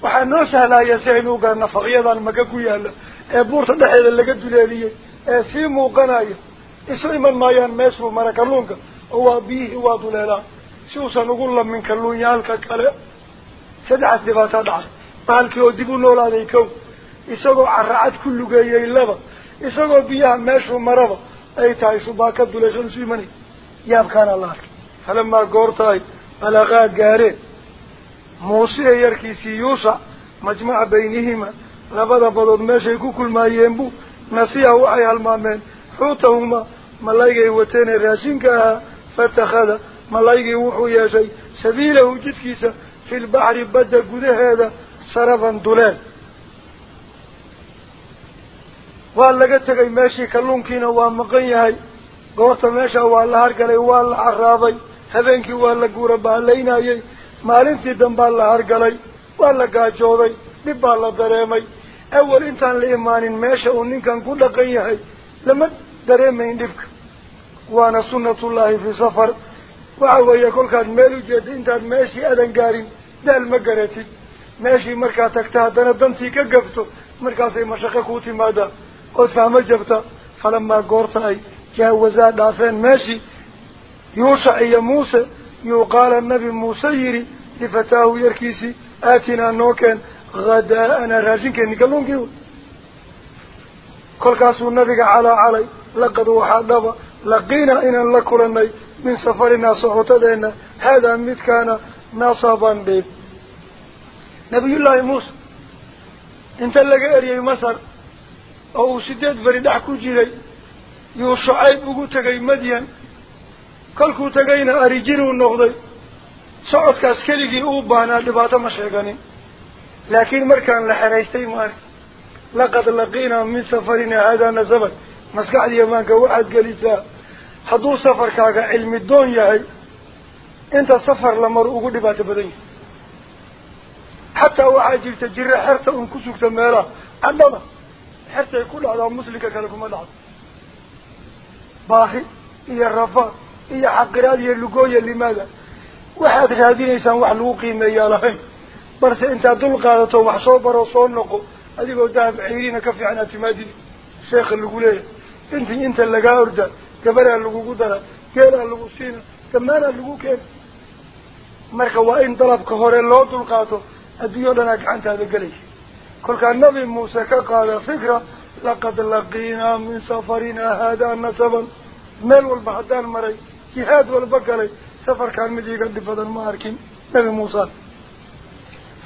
waxaa noo sahlaaya si aynu ugaana faqyadan maka ku yaalla ee buurta dhexeeda laga duleeliyey ee sii muuqanaya isu iman maayaan meeshuu mara kalluunka oo waa biyihii waa duleelaa si uusan ugu lamin kalluunyaalka kale saddexaas dhibaataa dhacay bahalkii oo dib u noolaaday kow isagoo caracad ku lugeeyey laba isagoo biyaha meeshuu maraba ay tahay subaaka duleeshan isu imanay yaabkaana la arkay falamaa goortaay balaqaa gaareen muuse yarkiisii yuushac majmaca baynihima labada badood meeshay ku kulmaayeen bu nasiya waxay halmaameen xuutahuma ملايقه وطين راسينك فاتخذ ملايقه وحويا شيء سبيله جدكيس في البحر بدأ قده هذا صرفا دولان وقال لقدتك ماشي كلونكين وامقين هاي قوطة ماشا وقال لحرقلي وقال لحرابي هبينك وقال لقورة بحلين هاي ما لنتي دنبال لحرقلي وقال لقاجوضي ببال لدريمي أول إنتان لإيمان ماشا وننكن كل قيه هاي لمن دريمين دبك. وأنا سنة الله في سفر. وعوى يقول كان ميلو جد انت ماشي أدن قارن دال مقارتي ماشي مركا تكتاه دانا دانتيك قفتو مركا سي مشاقة كوتي مادا. وتفهم جبتا. فلما قورتا أي. جاوزا دافين ماشي. يوسع يا موسى. يقال النبي موسى يري. لفتاه يركيسي. آتنا نوكين. غدا أنا راجين كن نقلون كيو. كل كاسو النبي على علي. Kulannay min safarinaa socotadeena haadaa midkaana nasaban dheeb nabiyullaahi muuse inta laga eriyey masar oo uu sideed beri dhex ku jiray yuu shucayb ugu tegay madyan kolkuu tegayna arijinuu noqday socodkaas keligii uu baahnaa dhibaato ma sheeganin laakiin markaan la xeraystay maarka laqad laqiinaa min safarina haadaa nasaban مسكح لي مانك واحد جلسة حدو سفر كذا علم الدنيا هاي أنت سفر لما رأوه دبعت بدين حتى وعاجل تجر حرت أنكسك تمارا عندما حرت يقول على مسلك كلكم العاد باخي هي الرفا هي حقرال هي اللي لماذا واحد هذين إنسان واحد يا لهي بس أنت دل قالته وحصوبه وصون لقو هذه قدام عيرين كفي عن اعتمادي شيخ اللي قوليه gabaraa lagugu dara geelaa lagu siina damaanaa lagu keena marka waa in dalabka hore loo dulqaato adduunyo dhanaa gacantaada gelaysa kolkaa nabi muuse ka qaada fikra laqad laqiinaa min safarinaa haadaa nasaban meel walba haddaan maray jihaad walba galay safarkaan mid iiga dhib badan ma arkin nabi muuse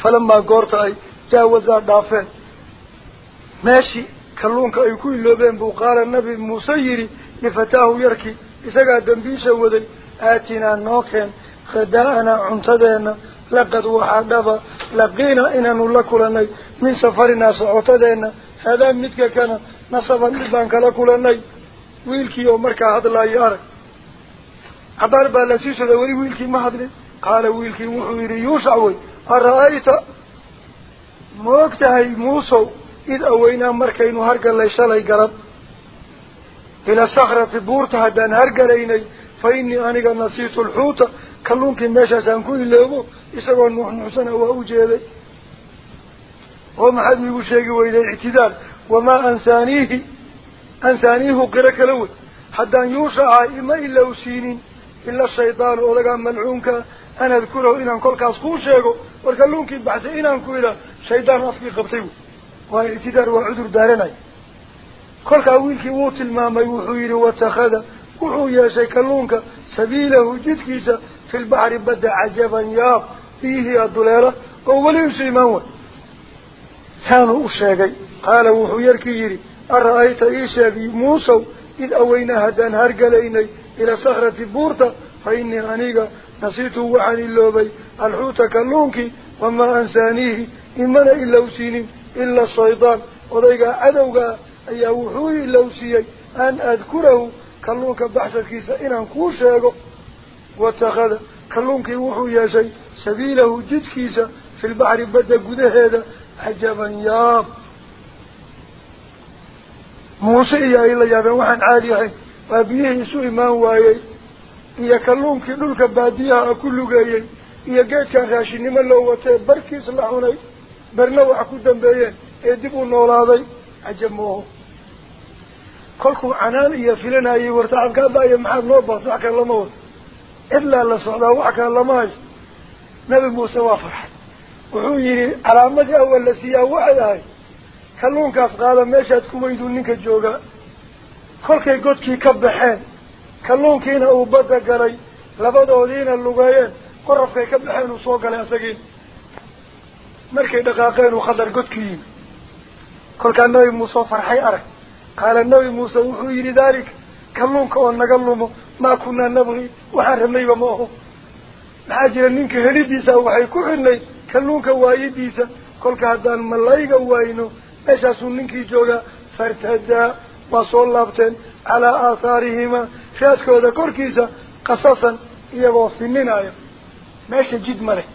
falamaa goorta ay jaawasaa dhaafeen meeshii waday aatinaa noo keen khadaa'anaa cuntadeena laqad waxaa dhaba laqiinaa inaanu la kulanay min safarinaa socotadeena haadaa midka kana nasaban dhib baan kala kulanay wiilkii oo markaa hadlaayo arag cabaar baa lasii socday weli wiilkii ma hadlin qaala wiilkii wuxuu yidhi yuushac wey ara-ayta ma og tahay muusow hargalay shalay garab ila sakrati buurta haddaan hargalaynay fa innii aniga nasiitu alxuuta kalluunkii meeshaasaan ku iloobo isagoo nuuxnuuxsana waa u jeeday oo maxaad iigu sheegi weyday ictidaal wamaa ansaaniihi ansaaniihu qiro kala wey haddaan yuusha ahay ima ilowsiinin ila shaydaanu odagaa malcuunkaa an adkurahu inaan kolkaas kuu sheego war kalluunkii baxsay inaan ku idhaa shaydaan afkii qabtay wey وإعتدار وعذر دارنا كل قويل كي ووت الماما يوحوير واتخذ وحويا شيكالونك سبيله جد كيسا في البحر بدا عجبا ياب فيه يا دولارة أولي سيمانو ثانو الشيكي قال وحويا الكيري أرأيت إيشابي موسى إذ أوينا هدان هرقليني إلى صخرة بورتا فإني غنيقا نسيت وعن اللوبي الحوت كاللونكي وما أنسانيه إمن إلا وسيني ila shaydaan odaygaa cadowgaa ayaa wuxuu ilowsiiyey an adkurahu kalluunka baxsadkiisa inaan kuu sheego watakhada kalluunkii wuxuu yeeshay sabiilahu jidkiisa fi lbaxri badda gudaheeda cajaban yaab muuse iyo ay la yaabeen waxaan caadi ahayn waa biyihii isu imaan waayey iyo kalluunkii dhulka baadiyaha ku lugeeyey iyo geedkan raashinnimo loo watee barkiis la cunay mooho kolkuu canaan iyo filanayay wartacabkaabaayo maxaad noo baas wax kale lama wato cidlaa la socdaa wax kale lama haysto nabi muuse waa farxay wuxuu yidhi calaamadii awal la siiyaa waxay ahay kalluunkaas qaada meeshaad ku weyduu ninka joogaa kolkay godkii ka baxeen kalluunkiina uu badda galay labadoodiina lugeeyeen qorafkay ka baxeen uu soo galay isagiina muuse farxay arag qaala nabi muuse wuxuu yidhi daalika kalluunka oo naga lumo maa kunaa nabgi waxaan rabnayba ma aho maxaa jira ninka helidiisa waxay ku xidhnay kalluunka waayidiisa kolka haddaan malayga waayno meeshaasuu ninkii joogaa fartadaa waa soo laabteen calaa aathaarihima raadkooda korkiisa qasasan iyagoo fininaya meesha jid ma leh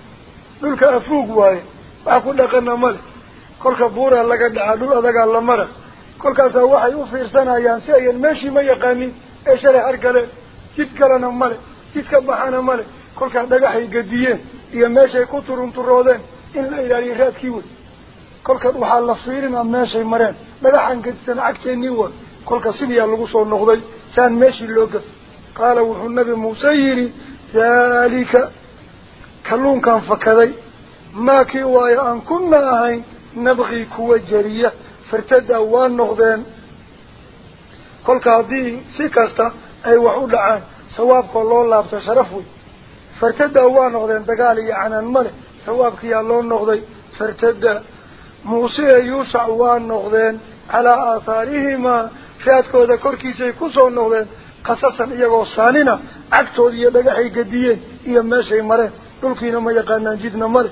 dhulka afuug waaye ma leh kolka buuraa laga dhacaa dhul adagaa la mara kolkaasaa waxay u fiirsanayaan si ayan meeshii ma yaqaanin ee shalay hargaleen jid kalena male jid ka baxana male kolkaa dhagaxay gadiyeen iyo meeshay ku turunturoodeen in la ilaaliyo raadkii wey kolka waxaa la fiirinaa meeshay mareen dhagaxan gadisan cagteennii wa kolka sidiyaa lagu soo noqday saan meeshii loo gaf qaala wuxuu nabi muuse yidhi daalika kalluunkan fakaday nabqii kuwa jariya fartadaa waa noqdeen kolka haddii si kasta ay wax u dhacaan sawaabkoo loo laabto sharaf wey fartadaa waa noqdeen dagaal iyo canaan ma leh sawaabkiyaa loo noqday fartada muuse ee yuushac waa noqdeen calaa aathaarihimaa raadkooda korkiisay kusoo noqdeen qasasan iyagoo saanina cagtood iyo dhagaxay gadiyeen iyo meeshay mareen dhulkiina ma yaqaanaan jidna male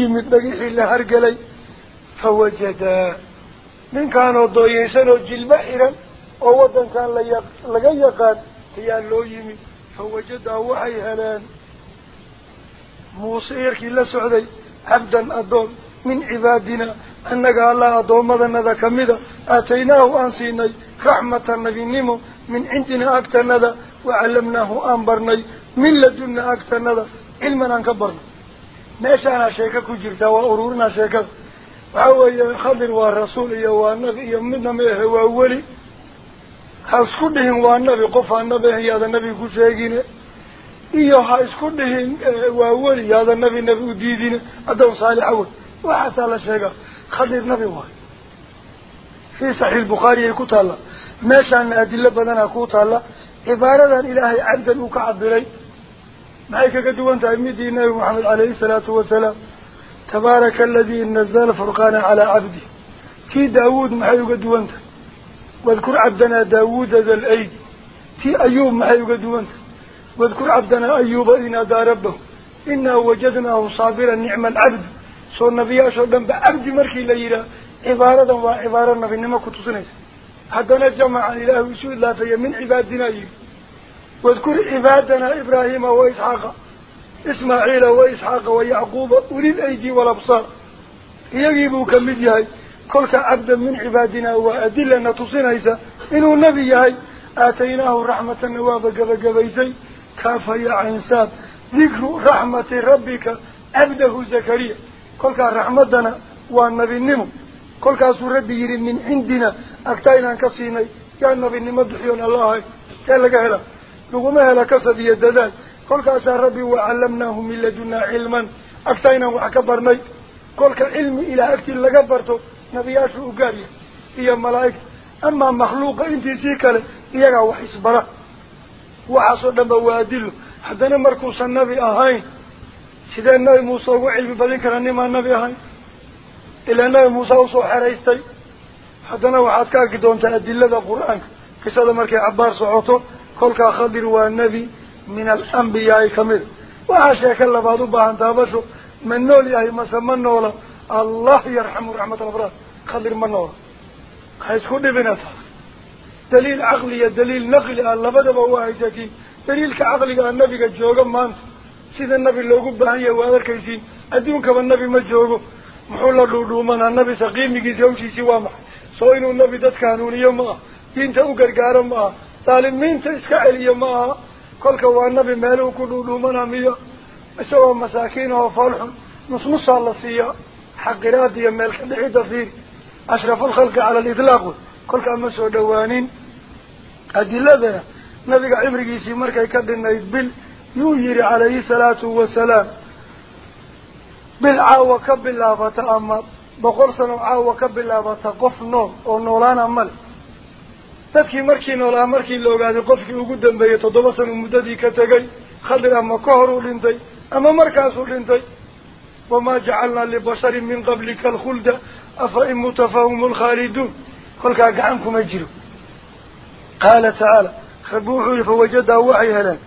yimid dhagixii la hargelay fawajadaa ninkaanoo dooyeysanoo jilbo xiran oo waddankan laya laga yaqaan ayaa loo yimid fawajadaa waxay heleen muuse yarkii la socday cabdan addoon min cibaadina annaga allah addoommadanada kamida aataynaahu aan siinay raxmata nabinimo min cindina agtanada wacallamnaahu aan barnay min ladunna agtanada cilman aan ka barnay ماشانا شيكا كجرتا وأرورنا شيكا وهو خضر والرسول هو النبي يمنا ميه هو أولي هاسكنهم والنبي قفا النبي هذا النبي كشيكين إيوها اسكنهم وأولي هذا النبي نبي ديدين أدو صالح أول وحسال شيكا خضر نبي واي في صحيح البخاري يقول الله ماشانا أدلة بدنا يقول الله عبارة إلهي عبدا وكعبد ليه معيك كدوان تعمي دي نبي محمد عليه الصلاة والسلام. تبارك الذي نزل الفرقان على عبده. تي داود محيو كدوان واذكر عبدنا داود ذا الأيد. تي أيوب محيو كدوان واذكر عبدنا أيوب إنا دا ربه. إنا وجدناه صابرا نعم العبد. سو النبي أشهر بعبد مركي ليرا عبارة وعبارة نبي نما كتسنس حدنا جمع الإله وسوء الله فيه من عبادنا أيوب. واذكر عبادنا إبراهيم وإسحاق إسماعيل وإسحاق ويعقوب أولي الأيدي والأبصار. يجيبوا كمدياي كلك عبد من عبادنا وأدلة تصنيسة إنه نبيهاي آتيناه رحمة النواب قبا قبايزي كافا يا عنساب ذكر رحمة ربك أبده زكريا. كلك رحمتنا والنبي النمو كلك أسور ربي من عندنا. أكتاينا كسيني. يا النبي النمو الله كلك هلأ min ladunaa cilman agtaa inaan wax ka barnay kolka cilmi ilaah agtii laga barto nabiyaashu u gaarya iyo malaa'igta amaa makhluuqa intiisii kale iyagaa wax isbara waxaasoo dhan ba waa adilo haddana markuusan nabi ahayn sidee nabi muuse ugu cilmi badin kara nimaan nabi ahayn ilaa nabi muuse usoo xeraystay haddana waxaad ka arki doontaa adilada qur-aanka qisada markay cabbaar socoto labaad u baahan taabasho ma nool yahay mase ma noola allah yarxamu raxmat alabraar khadir ma noola ha isku dhibina taas daliil caqli iyo daliil naqli ah labadaba waa haysatiin daliilka caqliga ah nabiga jooga maanta sida nabi loogu baahan yahay waad arkaysiin adduunkaba nabi ma joogo muxuu la dhuudhuumanaa nabi saqiimigiisi hawshiisii waa maxay soo inuu nabi dadka hanuuniyo ma ah diinta u gargaaro ma ah ظالمين تسكع لي ما كل كوا النبي ماله كل دومنا ميا. سوى مساكين وفالح نص نص الله فيا. حق رادي ملك بعيد فيه. أشرف الخلق على الإطلاق. كل كم سوى دوانين. أدي لذا نبي عمر جيسي مركا يكبرنا يدبل يوير عليه صلاة وسلام بالعاوة كبلا فتأمر بقرصنا عاوة كبلا فتقفنا ونولانا ملك dadkii markii noolaa markii la ogaaday qofkii ugu dambeeyey toddoba sano muddadii ka tegay khadir ama ka hor u dhintay ama markaasuu dhintay wamaa jacalnaa libasharin min qablika alkhulda afa in mutafahumu lkhaaliduun kolkaa gacan kuma jiro qaala tacaala rabbi wuxuu yihi fawajadaa waxay heleen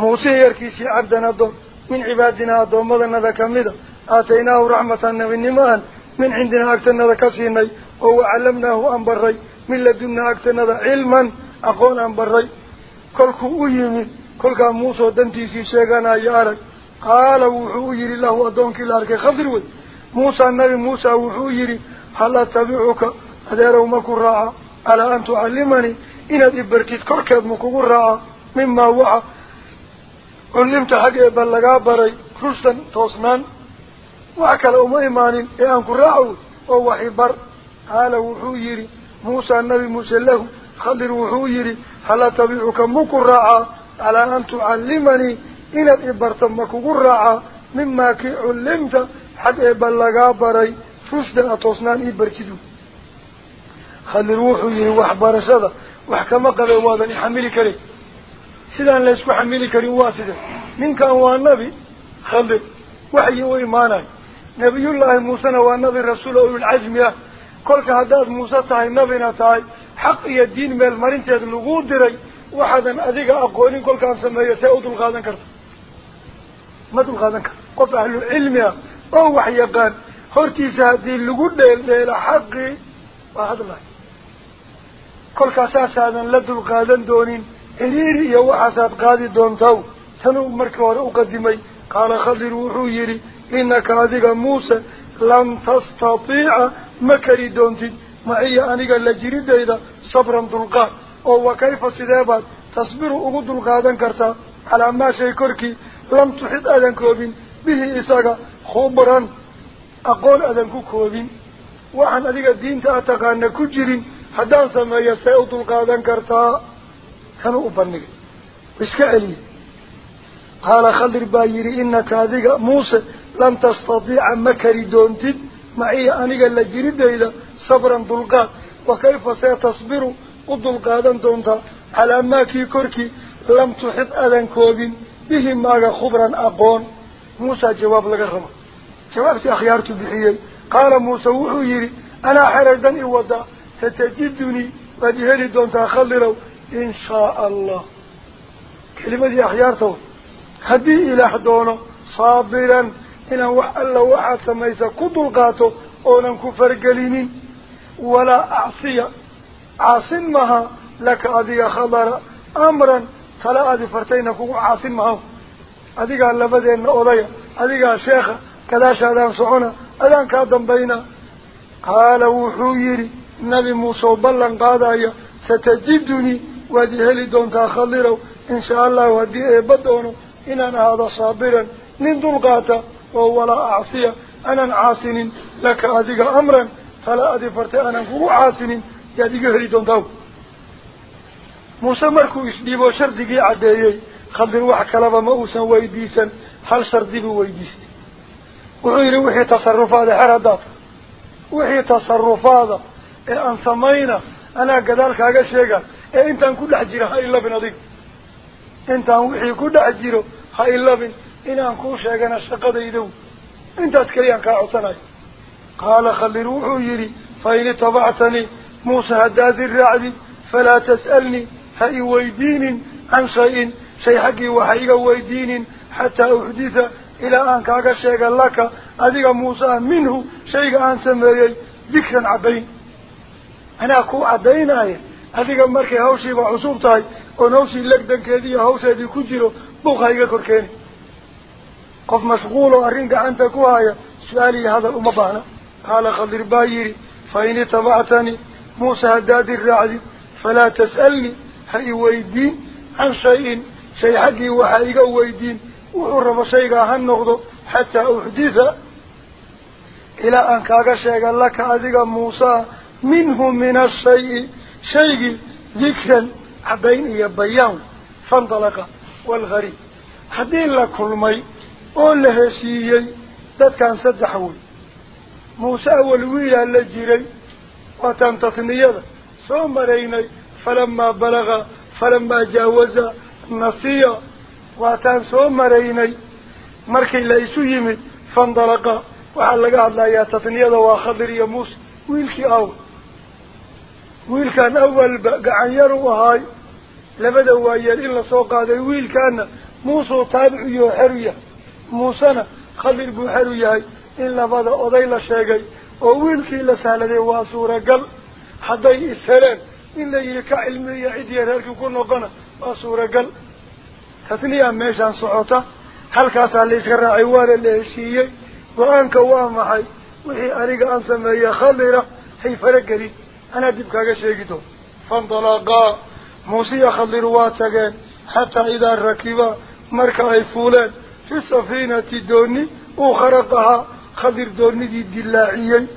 muusihii yarkiisii cabdan addoon min cibaadinaa addoommadanada kamida aataynaahu raxmatan nabinimaan min cindinaa agtanada ka siinay oo wacallamnaahu aan baray min ladunnaa agtanada cilman aqoon aan baray kolkuu u yimid kolkaa muusoo dantiisii sheeganayo arag qaala wuxuu u yidhi lahu addoonkii la arkay khadir wey muusa nabi muusa wuxuu yidhi hal atabicuka adeerow ma ku raaca calaa an tucallimanii inaad ibartid korkeed ma kugu raaca mimaa waxa cullimta xag eeba lagaa baray rushdan toosnaan wax kale uma imaanin ee aan ku raaco oo waxi bar qaala wuxuu yidhi muusa nabi muuse lahu khadir wuxuu yidhi hal atabicuka ma ku raacaa calaa an tucallimanii inaad ibarto ma kugu raacaa mimaa kii cullimta xag eeba lagaa baray rushdan a toosnaan ii bartid khadir wuxuu yihi waxbarashada wax kama qabe waadan ixamili karin sidaan laysku xamili karin waa side ninkan waa nabi khadir oo ulcasmi ah kolka haddaad muuse tahay nabina tahay xaq iyo diin meel marinteed laguu diray waxaadan adiga aqoonin kolkaan sameeyo see u dulqaadan karta ma dulqaadan karta qof ahlu cilmi ah oo wax yaqaan hortiisa haddii lagu dheeldheelo xaqii waa hadlay kolkaa saasaadan la dulqaadan doonin ciriiri iyo waxaasaad qaadi doontaw tanuu markii hore uqadimay qaala khadir wuxuu yidhi inaka adiga muuse lan tastatiica jiridayda sabran dulqaad oo wa kayfa sideebaad tasbiru ugu dulqaadan kartaa calaa maa shay korkii lam tuxid aadan koobin bihi isaga khubran aqoon aadan ku koobin waxaan adiga diinta a taqaana ku jirin haddaan sameeyo see u dulqaadan kartaa kanuu u bandhigay iska celiyey qaala khadir baa yidhi inaka adiga muuse lan tastatiica ma kari doontid dulqaad wa kayfa see tasbiru u dulqaadan doontaa calaa maakii korkii lam tuxid aadan koobin bihi maaga khubran aqoon muusa jawaab laga rabo jawaabtii akhyaartu bixiyey qaala muuse wuxuu yidhi anaa xeraydan i wadaa satajidunii waad iheli doontaa khadirow in shaa allah kelimadii akhyaartaw haddii ilaah doono saabiran إن الله وعسى ما إذا كدل قاته أو لم كفر ولا أعصي عاصمها لك أذي خضر أمرا فلا أذي فرتينك عاصمها أذي قال لبدي المؤلية أذي قال شيخ كذاش أذان صعنا أذان كادم بينا قال وحويري نبي موسى بلا قاضي ستجدني وذي هل دون تخلره إن شاء الله وذي بدونه إن أنا هذا صابرا من دلقاته aanan caasinin laka adiga amran tala adi fartay aanan kugu caasinin yaad iga heli doontaa muuse markuu isdhiiboo shardigii caddeeyey khadir wax kalaba ma uusan weydiisan hal shardi buu weydiistay wuxuu yidhi wixii tasarufaada xer haddaad wixii tasarufaada ee aan samayna anaa gadaal kaaga sheega ee intaan ku dhex jiro ha ilabin adiga intaan wixii ku dhex jiro ha ilabin intaas keliyaan kaa codsanayo qaala khadir wuxuu yidhi fa in itabactanii muuse haddaad i raacdid falaa tas'alnii ha i weydiinin can shay-in shay xaggii waxa iga weydiinin xataa uxditha ilaa aan kaaga sheega laka adiga muuse ah minhu shayga aan sameeyey dikran caddayn anaa ku caddaynaya adiga markay hawshiiba cusub tahay oon hawshii legdankeedii iyo hawsheedii ku jiro buuq ha iga korkeeni قف مشغول أرينك أنت كوايا. سؤالي هذا المبانا قال خضر بايري فإن تبعتني موسى هداد الرعد فلا تسألني. هاي ويدين؟ عن شيء. شيء حقي وحقيقة ويدين. وحرم شيء عن نغضه حتى أحدث. إلى أن كاك شيء لك هذا موسى منه من الشيء. شيء ذكرا. بين يبيان. فانطلق. والغريب. حدين لكل مي. أذيك موسى منه من الشيء شيء ذكرا عبين يبيان فانطلق والغريب حدين لكل مي قول له سيئي كان سدحوي موسى والويل اللجيري وتم تطنيض ثم ريني فلما بلغ فلما جاوز النصية وتم ثم ريني مركي ليسو يمد فانطلق وحلق الله يا تطنيض وخضر يا موسى ويلكي أول ويل كان أول قعن يروهاي لبدا ويل موسى خضر بو حرية إلا بدا أضيل شيئا وويل كي لسالة واسورة قل حدي السلام إلا يلك علمي عدي هالك يكون نقنا واسورة قل تثنيا ميشان صعوتا هل كاسا اللي سكرنا عوار اللي هشيي وأنك وامحي وحي أريق أنسمي يا خضرة هي فرق قريب أنا دبكاك شيكتو فانطلقا موسى خضر واتقين حتى إذا ركبا مركا يفولان في السفينة دوني وخرقها خضر دوني دي الدلاعيين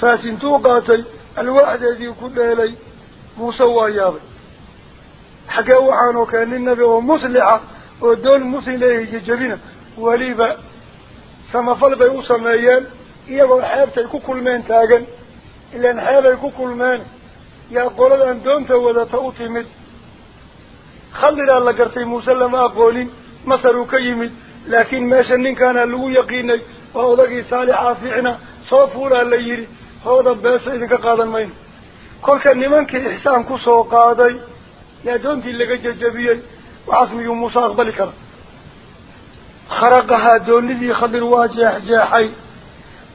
فاسن توقاتي الواحد الذي كل إلي موسى ويابي حكا وحانو كأن النبي ومصلحة ودون مسلحة جبنا وليبا سمفل بي أسميان إياه حابتي كل مين تاقن. إلا أن حابي كل مين يا قولد أن دونتا وذا لكن ما شنين كان له يقيني وأوضاقي صالحا فيعنا صوفولا اللي يري هذا بس إذنك قادا مين كل كان نمانك إحسان كسو قادي يا دونتي اللي ججبيي وعصمي أقبل كرا خرقها دون ذي خضر واجح جاحي.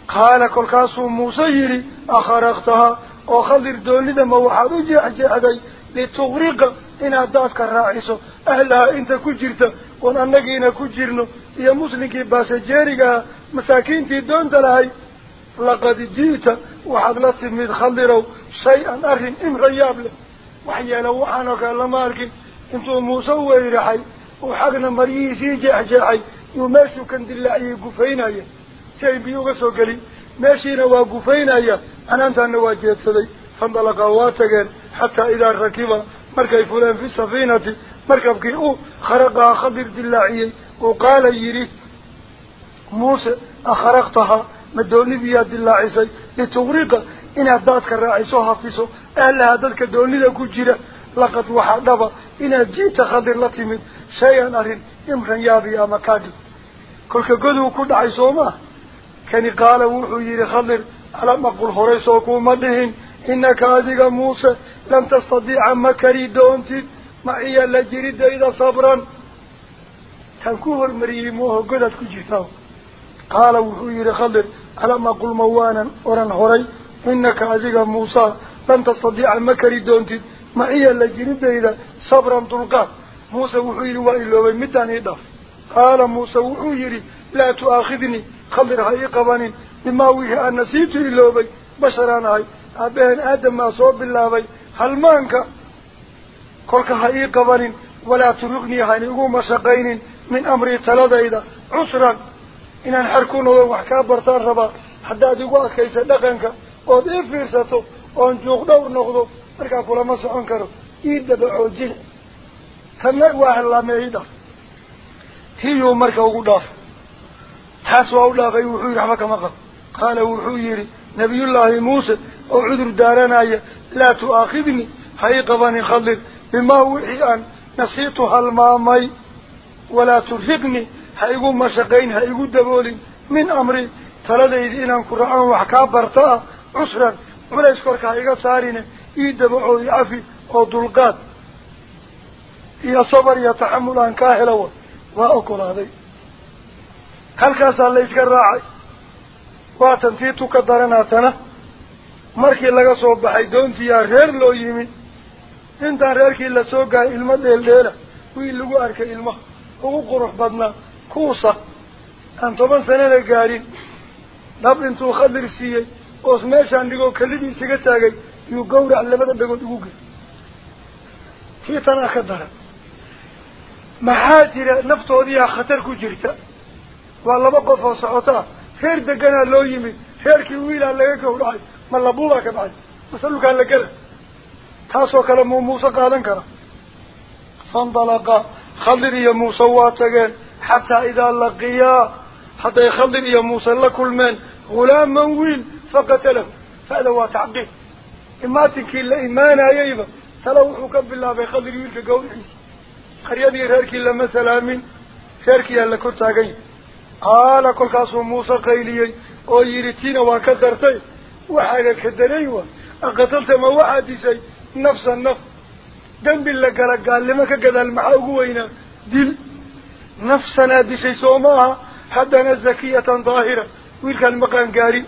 قال كل كاسو لتغرق إن أداتك الرائسو أهلها إنت كجرت ونأنقين كجرنو يا مسلمك باس جارقها مساكين تدون تلاهي. لقد جيت وحضلت من خضروا شيئا أرهم إم غياب له وحيانا وحانك لما أركن انتو موسوي رحي. وحقنا مريسي جحجحي. يماشو كان دلعي قفينا سيد بيوغا سوكلي ماشينا وقفينا أنا أنت أنه واجهت سدي. فانطلقا واتقين حتى إذا ركبا مركب فلان في السفينة مركب كي أو خرقها خضر دلعي وقال يري موسى أخرقتها مدوني بياد دلعيسي لتغرق إن أداتك الرعيسو حفظو أهلها ذلك دوني لكو جيرا لقد وحدبا إن جيت خضر لتمد شيئا أرين إمران يابي أما كادو كل كقدو كد عيسوما كان قال وحو يري خضر ما إنك هذه موسى لم تستطيع مكري دونتي معي لجريد إذا صبرا. كان كوهر مريموه قدت كجيثاو قال وحوير خضر ما قل موانا ورن هري إنك هذه موسى لم تستطيع مكري دونتي معي لجريد إذا صبرا طلقا. موسى وحوير وإلوه متان إضاف قال موسى وحوير أبين آدم ما صوب الله بي. هلمانك كلك هاي قبان ولا ترغني هاي نقوم مشاقين من أمري تلديدا عسرا. إن الحركون وحكا برطان ربا. حتى دقوا كيسا دقنك. وضعي فيرساتو وانجوغ دور نغضو. مركا كلا مسعون كرو. إيدا بعوجين تنك واحد الله ميدا. تيو مركا وقوداف تاسوا أولا وحوي رحمك مقب قال وحويري نبي الله موسى أو عذر دارنا لا تؤاخذني. هاي قباني خضر بما وحي أن نسيتها المامي ولا ترهقني. هايقو مشاقين هايقو دبولي. من أمري تلدي إنان قرآن وحكا برطاء عسرا. ولا يشكرك هايقا سارين إيدبعو يعفي أو دلقات. يا صبر يا تحمل عن كاهلوا وأكل هذي هل كاسا الله يشكر راعي واتنتيتو كدرناتنا markii laga soo baxay doontiyaa reer loo yimi intaan reerkii la soo gahay ilmo dheeldheela wiil lagu arkay ilmaha ugu qurux badnaa kuusa aan toban sanana gaadhin dhab intuu khadir siiyey oos meeshaan dhigoo kelidii isaga taagay yuu gawrac labada dhagood ugu gey تيتنا خدرا محاجر نفتو ديها خطر كجرتا والله خير دقنا لو يمي خير كي ويلا لغاك ورعي ما لبوبا كبعد مسألو كان لقلا تاسو كلمو موسى قادن كرا فانطلقا خضر يا موسى واتقين حتى إذا لقيا حتى يخضر يا موسى لكل من. غلاما ويل فقتله فهذا هو تعقيد إما تنكي إلا إيمانا ييبا تلوحك بالله بيخضر ويلك قول عيسى قريبي راركي لما سلامين شاركي هلا كرتاقين قال قال كل كاسو موسى قيلي أو يريتينا وكدرتي. وحاجة كدري أقتلت ما وحدي شيء نفس النفس دم بالله قال قال لما كقدال معه دل. نفسنا دي شيء سوماها حدنا زكية ظاهرة. ويلك المقام قاري.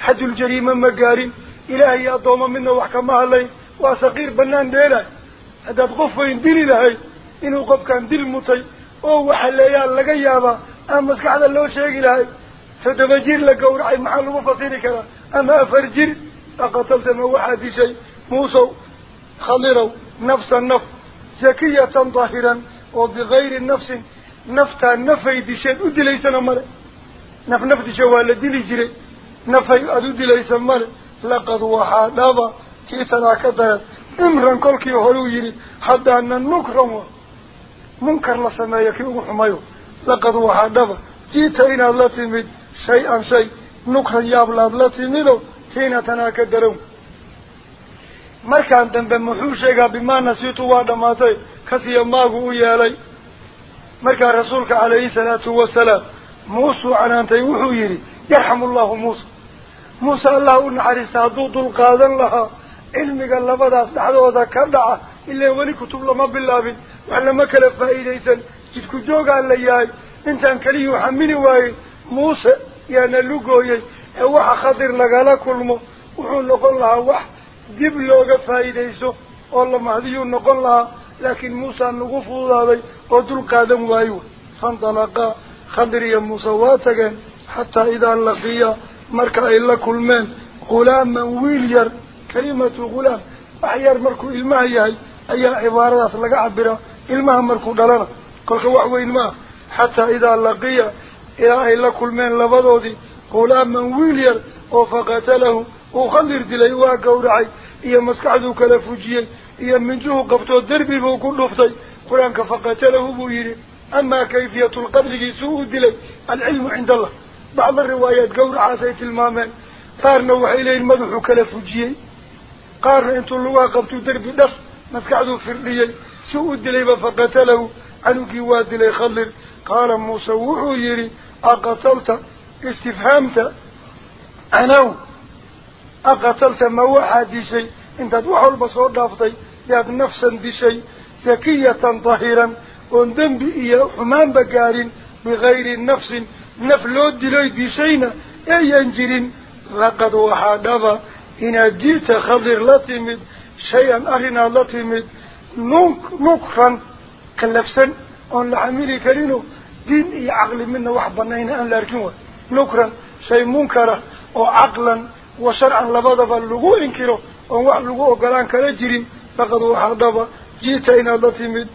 حد الجريمة ما مقاري إلهي أضوما منا وحكمها الله وصغير بنان ديلا. هذا بغفة يندير لهي إنه قف كان دل متي أو وحل يا الله أما سكعد الله شيء له فتفجر لك ورعي محل مفاصيل كلا أما أفرجر أقتلت موحد شيء. موسو خلروا نفس النف. زكية ظاهرا وبغير النفس نفتا نفي دي شيء. أدي ليس نمر نف نف دي شوال دي لي جري نفي أدودي ليس مر لقد وحا نابا تيسنا كده امران كل كي هلو يري. حدا أن نكرمه منكر لسما يكيو محمايو shay-an shay nukran yaablaad la timido tiinatanaa ka darow markaan dambe muxuu sheegaa bimaa nasiitu waa dhamaatay kasiya maagu u yeelay markaa rasuulka calayhi salaatu wasalaam muusuu canaantay wuxuu yidhi yarxamu allahu muusa muuse allah u naxariista hadduu dulqaadan lahaa cilmiga labadaas dhexdooda ka dhaca ilaan weli kutub lama bilaabin wax lama kala faa'iidaysan waayey muuse yaana lugooyey ee waxa khadir lagala kulmo wuxuu noqon lahaa wax dib looga faa'iidayso oo la mahdiyuu noqon lahaa laakiin muusaa nagu fududaaday oo dul qaadan waayo faindalaqaa khadir iyo muuse waa tageen xataa idaa laqiya marka ay la kulmeen ghulaaman wiil yar kalimatu ghulaam wax yar markuu ilmaha yahay ayaa cibaaradaas laga cabiraa ilmaha markuu dhalana كل وحوين ما حتى إذا لقيا إلهي لكل من لبضودي قول أمن ويليار وفقتله وخلر دلي وقورعي إيا مسكعدو كالفوجيا إيا من جهو قفتو الدربي بوكل نفطي قرآن كفقتله بويري أما كيفية القبل جيسوه دلي العلم عند الله بعض الروايات قورع سيت المامان قارن وحيلي المدحو كالفوجيا قارن انتو اللواء قفتو الدربي دف مسكعدو فرليا سوء دلي فقتله عنك جواد لي خلل قال موسى وحيري أقتلت استفهمت أنا أقتلت ما وحدي شيء. إنت دوحوا البصور دافتي. ياد نفسا بشيء زكية طهيرا وندم بإيا حمام بكار بغير نفس. نفلو دلوي بشينا أي أنجر لقد وحادفا إن جيت خلل لا تمد شيئا أغنى لتمد نكرا kallafsan oon la xamili karino diin iyo caqli midna wax banayna aan la arkin way nukran shay munkara oo caqlan wa sharcan labadaba lagu inkiro oon wax lagu ogolaan kala jirin laqad waxaa dhaba ji'ta inaad la timid